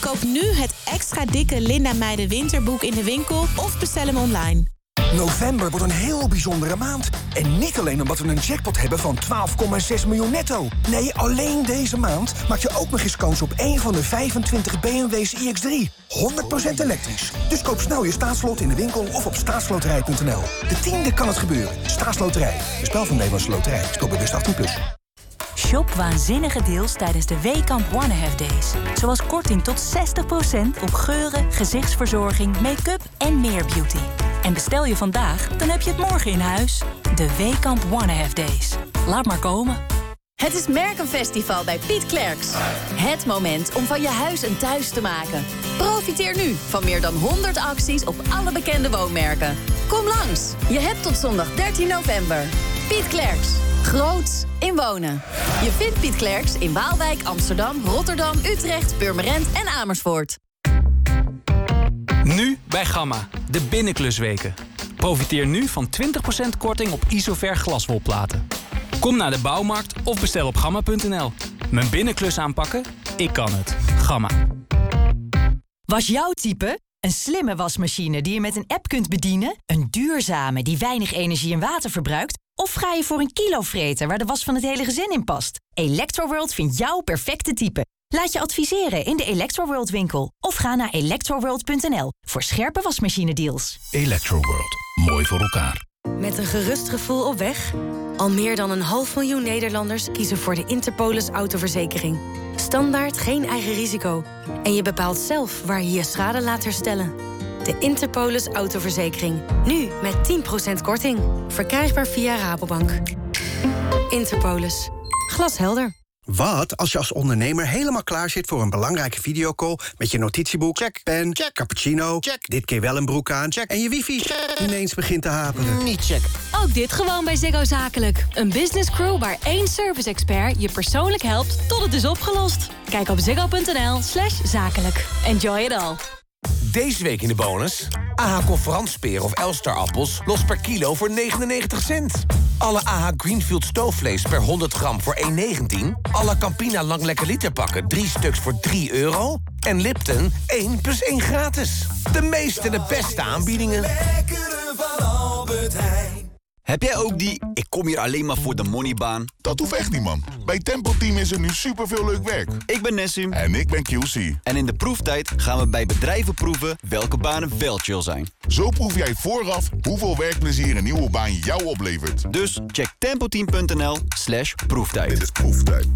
S65: Koop nu het extra dikke Linda Meijden winterboek in de winkel of bestel hem online.
S35: November wordt een heel bijzondere maand. En niet alleen omdat we een jackpot hebben van 12,6 miljoen netto. Nee, alleen deze maand maak je ook nog eens kans op één van de 25 BMW's iX3. 100% elektrisch. Dus koop snel je staatslot in de winkel of op staatsloterij.nl. De tiende kan het gebeuren. Staatsloterij. Een spel van Nederlandse Loterij. Speel bewust 18+. Plus.
S13: Shop waanzinnige deals tijdens de Weekamp One Half Days. Zoals korting tot 60% op geuren, gezichtsverzorging, make-up en meer beauty. En bestel je vandaag, dan heb je het morgen in huis. De Weekamp One Half Days. Laat maar komen.
S16: Het is Merkenfestival bij Piet Klerks. Het moment om van je huis een thuis te maken. Profiteer nu van meer dan 100 acties op alle bekende woonmerken. Kom langs. Je hebt tot zondag 13 november. Piet Klerks. Groots in wonen. Je vindt Piet Klerks in Waalwijk, Amsterdam, Rotterdam, Utrecht, Purmerend en Amersfoort.
S66: Nu bij Gamma, de binnenklusweken. Profiteer nu van 20% korting op Isover glaswolplaten. Kom naar de bouwmarkt of bestel op gamma.nl. Mijn binnenklus aanpakken? Ik kan het. Gamma.
S13: Was jouw type? Een slimme wasmachine die je met een app kunt bedienen? Een duurzame die weinig energie en water verbruikt? Of ga je voor een kilovreter waar de was van het hele gezin in past? Electroworld vindt jouw perfecte type. Laat je adviseren in de Electroworld winkel. Of ga naar electroworld.nl voor scherpe wasmachine-deals.
S67: Electroworld. Mooi voor elkaar.
S65: Met een gerust gevoel op weg? Al meer dan een half miljoen Nederlanders kiezen voor de Interpolis autoverzekering. Standaard geen eigen risico. En je bepaalt zelf waar je je schade laat herstellen. De Interpolis autoverzekering. Nu met 10% korting. Verkrijgbaar via Rabobank. Interpolis. Glashelder.
S68: Wat als je als ondernemer helemaal klaar zit voor een belangrijke videocall... met je notitieboek, check, pen, check, cappuccino, check, dit keer wel een broek aan... Check, en je wifi check, ineens begint te haperen? Niet check.
S17: Ook dit gewoon bij Ziggo Zakelijk. Een business crew waar één service expert je persoonlijk helpt tot het is opgelost. Kijk op ziggo.nl slash zakelijk. Enjoy it all.
S14: Deze week in de bonus... AH Conferancepeer of Elstar appels los per kilo voor 99 cent. Alle AH Greenfield stoofvlees per 100 gram voor 1,19. Alle Campina Lang Lekker Liter pakken 3 stuks voor 3 euro. En Lipton 1 plus 1 gratis. De meeste de beste aanbiedingen.
S69: van Albert Heijn.
S3: Heb jij ook die ik kom hier alleen maar voor de moneybaan?
S70: Dat hoeft echt niet, man. Bij Tempo Team is er nu superveel leuk werk.
S3: Ik ben Nessim.
S70: En ik ben QC.
S3: En in de proeftijd gaan we bij bedrijven proeven welke banen wel chill zijn.
S70: Zo proef jij vooraf hoeveel werkplezier een nieuwe baan jou oplevert.
S3: Dus check tempoteam.nl slash proeftijd.
S70: Dit is proeftijd.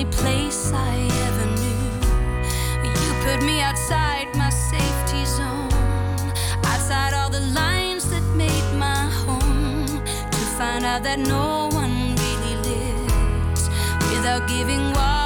S1: only place I ever knew. You put me outside my safety zone, outside all the lines that made my home, to find out that no one really lives without giving.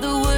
S1: the
S71: world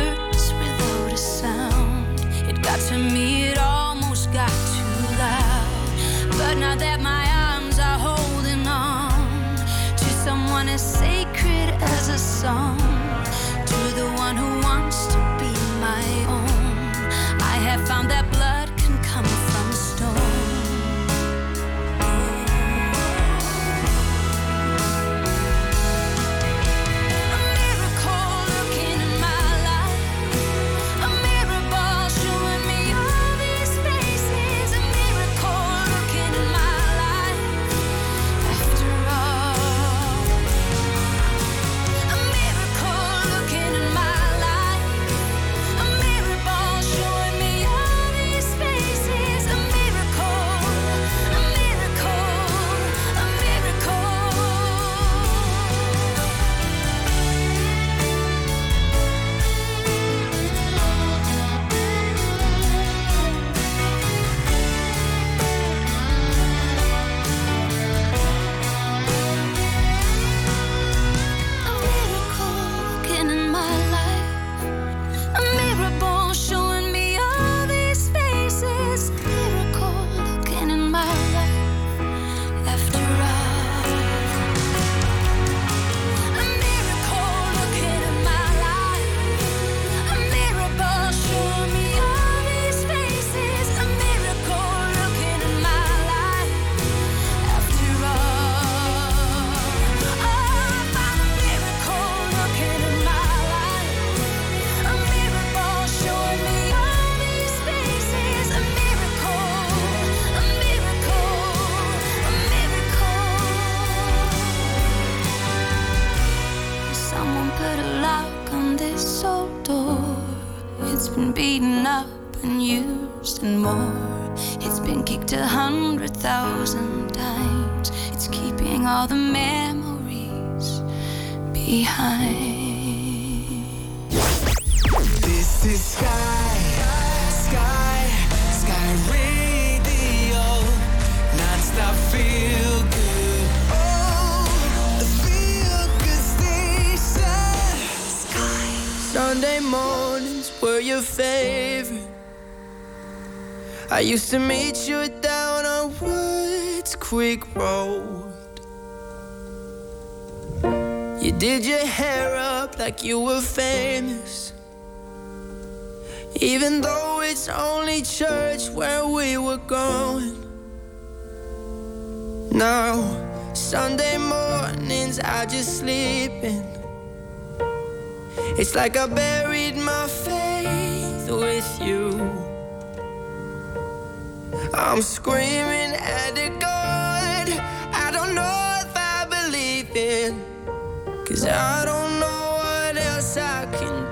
S71: going. Now, Sunday mornings I just sleep in. It's like I buried my faith with you. I'm screaming at the God I don't know if I believe in. Cause I don't know what else I can do.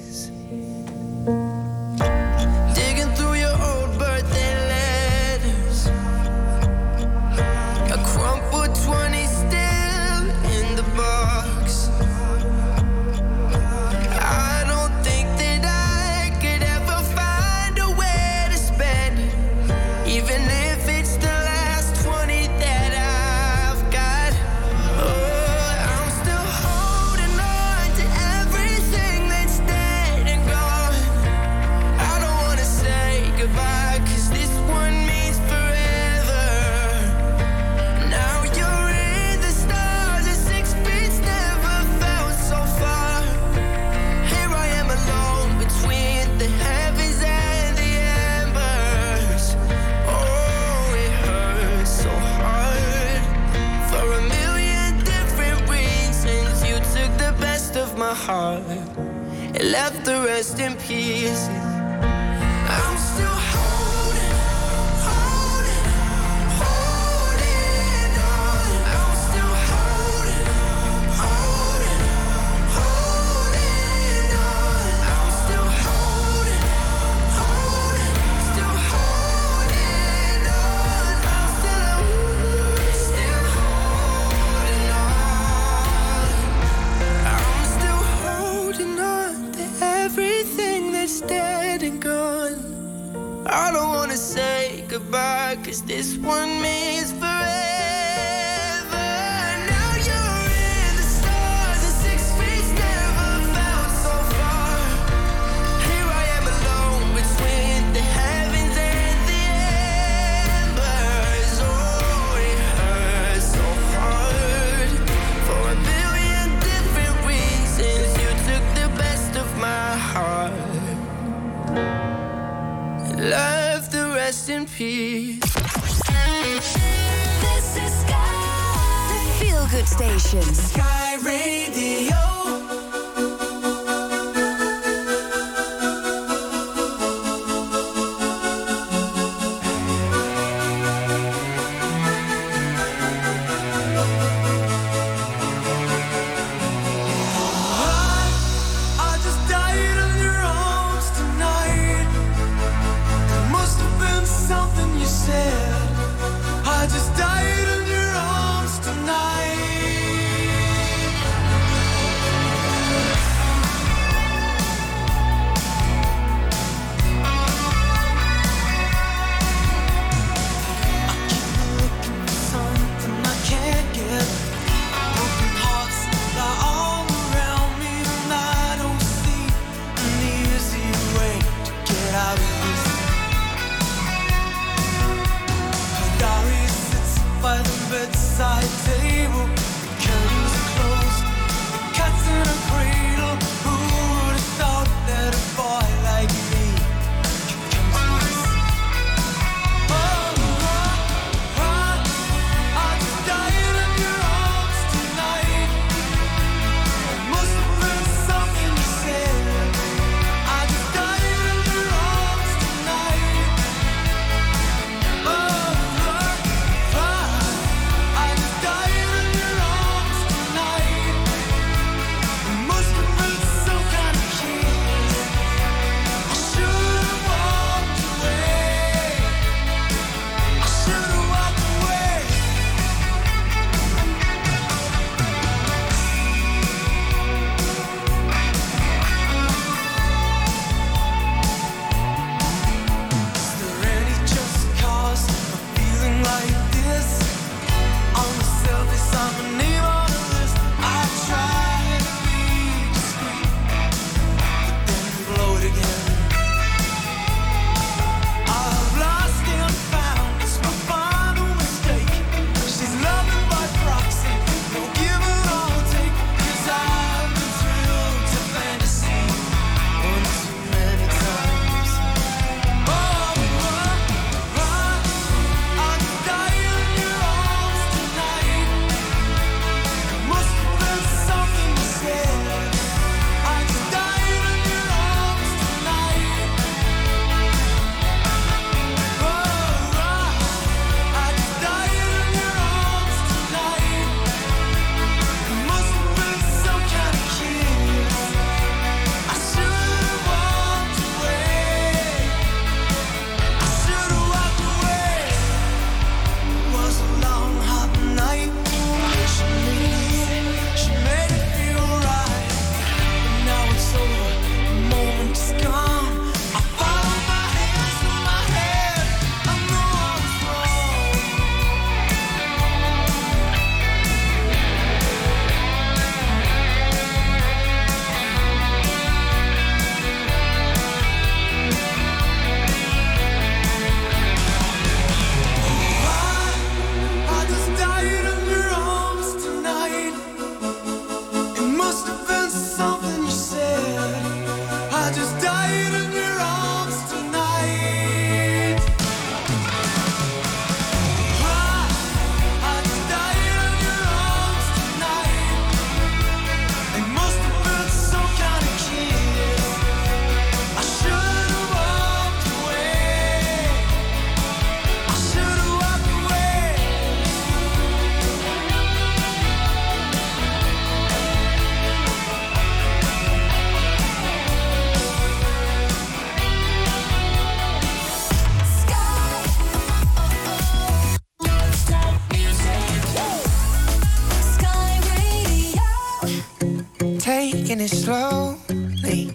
S71: Taking it slowly.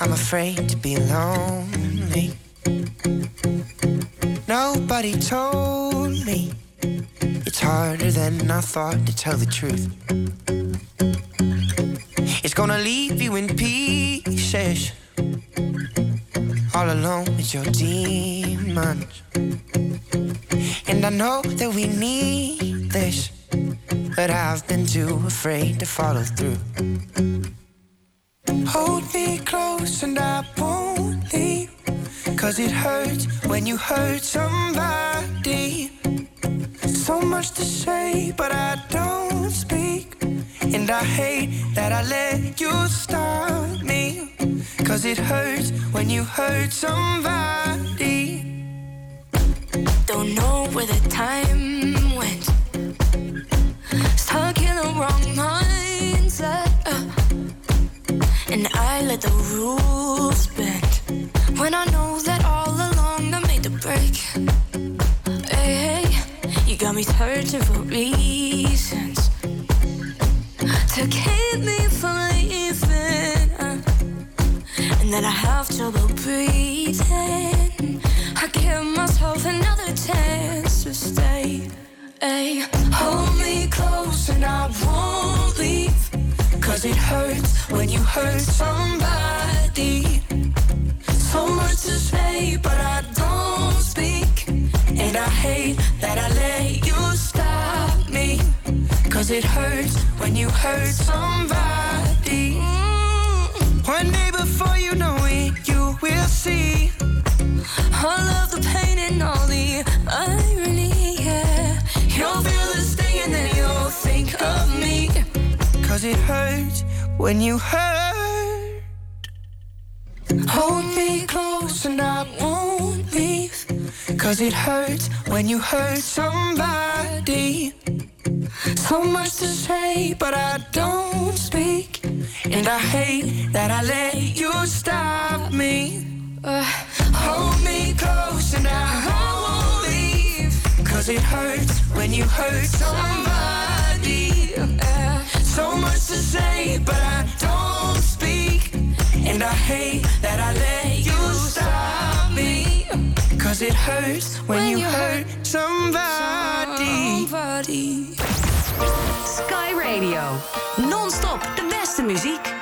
S71: I'm afraid to be lonely. Nobody told me it's harder than I thought to tell the truth. It's gonna leave you in pieces, all alone with your demons. And I know that we need this, but I've been too afraid to follow through. Hold me close and I won't leave. Cause it hurts when you hurt somebody. So much to say, but I don't speak. And I hate that I let you stop me. Cause it hurts when you hurt somebody.
S1: Don't know where the time went. Stuck in the wrong mindset. uh. And I let the rules bend. When I know that all along I made the break. Hey, hey, you got me searching for reasons to keep me from leaving. uh. And then I have trouble breathing. I give myself another chance to stay. Hey, hold me close and I won't leave. Cause it hurts when you hurt somebody. So much to say, but I don't speak. And I hate that I let you stop me. Cause it hurts when you hurt somebody. Mm. One day before you know it, you will see. All of the pain and all the irony, of me.
S71: Cause it hurts when you hurt. Hold me close and I won't leave. Cause it hurts when you hurt somebody. So much to say, but I don't speak. And I hate that I let you stop me. Uh, hold me close and I won't leave. Cause it hurts when you hurt somebody. So much to say, but I don't speak. And I hate that I let you stop me. Cause it hurts when you hurt somebody.
S50: Sky Radio. Non-stop de beste muziek.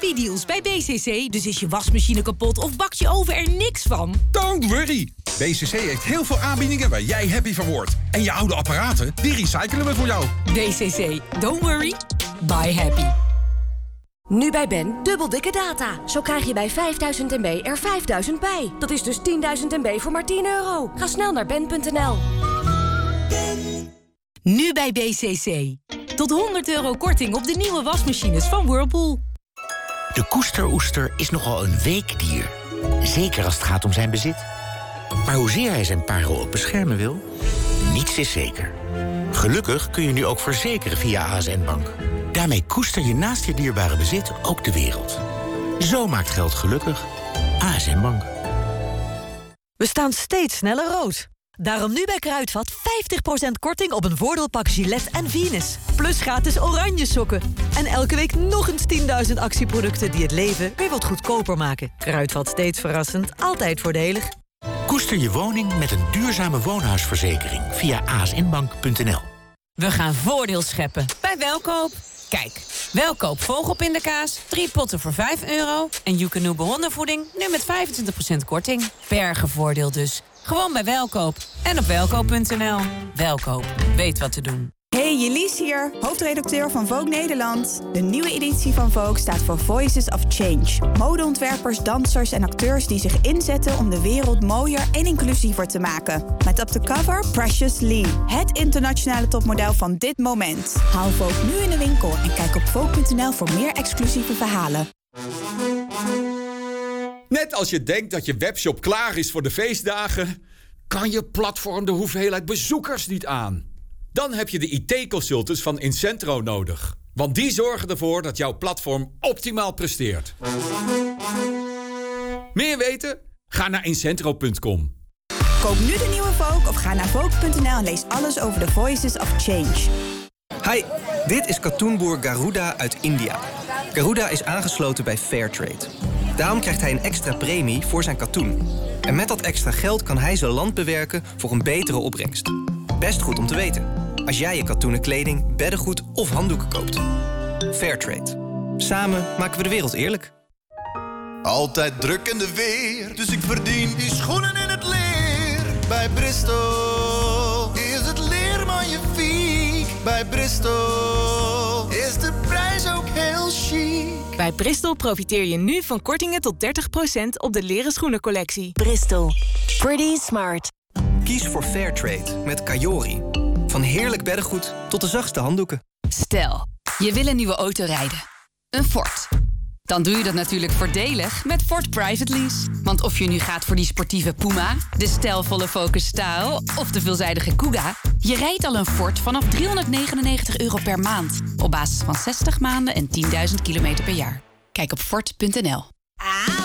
S72: Happy deals bij BCC, dus is je wasmachine kapot of bak je oven er niks van?
S73: Don't worry! BCC heeft heel veel aanbiedingen waar jij happy van wordt. En je oude apparaten, die recyclen we voor jou.
S72: BCC, don't worry, buy happy.
S16: Nu bij Ben, dubbel dikke data. Zo krijg je bij 5000 MB er 5000 bij. Dat is dus 10.000 MB voor maar 10 euro. Ga snel naar ben.nl.
S65: Nu bij BCC. Tot 100 euro korting op de nieuwe wasmachines van Whirlpool.
S52: De koesteroester is nogal een weekdier. Zeker als het gaat om zijn bezit. Maar hoezeer hij zijn parel ook beschermen wil, niets is zeker. Gelukkig kun je nu ook verzekeren via ASN Bank. Daarmee koester je naast je dierbare bezit ook de wereld. Zo maakt geld gelukkig. ASN Bank.
S13: We staan steeds sneller rood. Daarom nu bij Kruidvat 50% korting op een voordeelpak Gillette en Venus. Plus gratis oranje sokken. En elke week nog eens 10.000 actieproducten die het leven weer wat goedkoper maken. Kruidvat steeds verrassend, altijd voordelig.
S52: Koester je woning met een duurzame woonhuisverzekering via asnbank.nl.
S74: We gaan voordeel scheppen bij Welkoop. Kijk, Welkoop vogelpindakaas, 3 potten voor 5 euro... en Joekanoe hondenvoeding nu met 25% korting. Bergenvoordeel dus. Gewoon bij Welkoop en op welkoop.nl. Welkoop, weet wat te doen.
S10: Hey, Jelise hier, hoofdredacteur van Vogue Nederland. De nieuwe editie van Vogue staat voor Voices of Change. Modeontwerpers, dansers en acteurs die zich inzetten om de wereld mooier en inclusiever te maken. Met op de cover Precious Lee, het internationale topmodel van dit moment. Haal Vogue nu in de winkel en kijk op Vogue.nl voor meer exclusieve verhalen.
S19: Net als je denkt dat je webshop klaar is voor de feestdagen, kan je platform de hoeveelheid bezoekers niet aan. Dan heb je de IT-consultants van Incentro nodig. Want die zorgen ervoor dat jouw platform optimaal presteert. Meer weten? Ga naar incentro.com.
S10: Koop nu de nieuwe Vogue of ga naar Vogue.nl en lees alles over de Voices of Change.
S15: Hi, dit is katoenboer Garuda uit India. Garuda is aangesloten bij Fairtrade. Daarom krijgt hij een extra premie voor zijn katoen. En met dat extra geld kan hij zijn land bewerken voor een betere opbrengst. Best goed om te weten. Als jij je katoenen kleding, beddengoed of handdoeken koopt. Fairtrade. Samen maken we de wereld eerlijk.
S11: Altijd druk in de weer, dus ik verdien die schoenen in het leer. Bij Bristol is het leer magnifiek. Bij Bristol
S65: Bij Bristol profiteer je nu van kortingen tot 30% op de leren schoenencollectie.
S16: Bristol. Pretty smart.
S15: Kies voor Fairtrade met Kayori. Van heerlijk beddengoed tot de zachtste handdoeken.
S17: Stel, je wil een nieuwe auto rijden. Een Ford. Dan doe je dat natuurlijk voordelig met Ford Private Lease. Want of je nu gaat voor die sportieve Puma, de stijlvolle Focus Style of de veelzijdige Kuga... je rijdt al een Ford vanaf 399 euro per maand. Op basis van 60 maanden en 10.000 kilometer per jaar. Kijk op Ford.nl.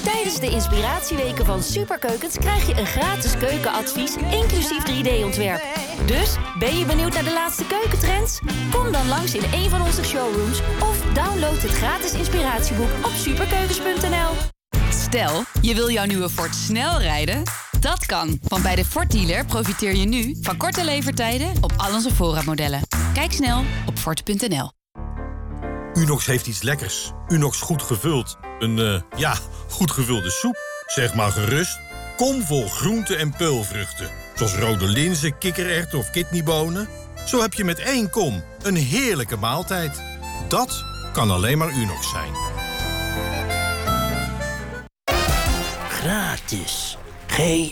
S16: Tijdens de inspiratieweken van Superkeukens krijg je een gratis keukenadvies, inclusief 3D-ontwerp. Dus, ben je benieuwd naar de laatste keukentrends? Kom dan langs in een van onze showrooms of download het gratis inspiratieboek op superkeukens.nl.
S17: Stel, je wil jouw nieuwe Ford snel rijden? Dat kan, want bij de Ford dealer profiteer je nu van korte levertijden op al onze voorraadmodellen. Kijk snel op Ford.nl.
S64: Unox heeft iets lekkers. Unox goed gevuld. Een, eh, ja, goed gevulde soep. Zeg maar gerust. Kom vol groenten en peulvruchten. Zoals rode linzen, kikkererwten of kidneybonen. Zo heb je met één kom een heerlijke maaltijd. Dat kan alleen maar Unox zijn.
S75: Gratis. G-R-A-T-I-S.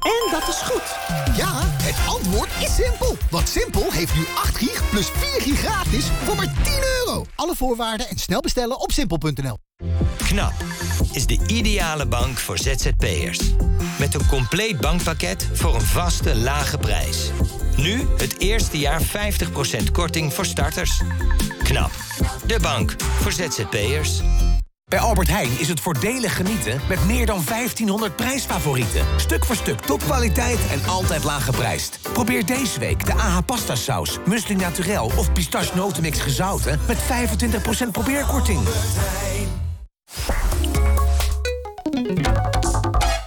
S76: En dat is goed. Ja, het antwoord is simpel. Want Simpel heeft nu 8 gig plus 4 gig gratis voor maar 10 euro. Alle voorwaarden en snel bestellen op simpel.nl.
S77: KNAP is de ideale bank voor ZZP'ers. Met een compleet bankpakket voor een vaste, lage prijs. Nu het eerste jaar 50% korting voor starters. KNAP, de bank voor ZZP'ers.
S78: Bij Albert Heijn is het voordelig genieten met meer dan 1500 prijsfavorieten. Stuk voor stuk topkwaliteit en altijd laag geprijsd. Probeer deze week de AH pasta saus, muesli naturel of pistache notenmix gezouten met 25% probeerkorting.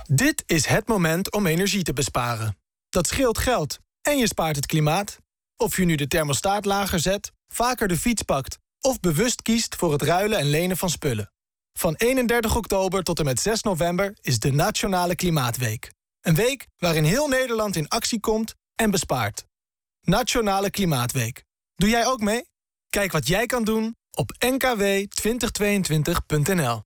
S36: Dit is het moment om energie te besparen. Dat scheelt geld en je spaart het klimaat. Of je nu de thermostaat lager zet, vaker de fiets pakt of bewust kiest voor het ruilen en lenen van spullen. Van 31 oktober tot en met 6 november is de Nationale Klimaatweek. Een week waarin heel Nederland in actie komt en bespaart. Nationale Klimaatweek. Doe jij ook mee? Kijk wat jij kan doen op nkw2022.nl.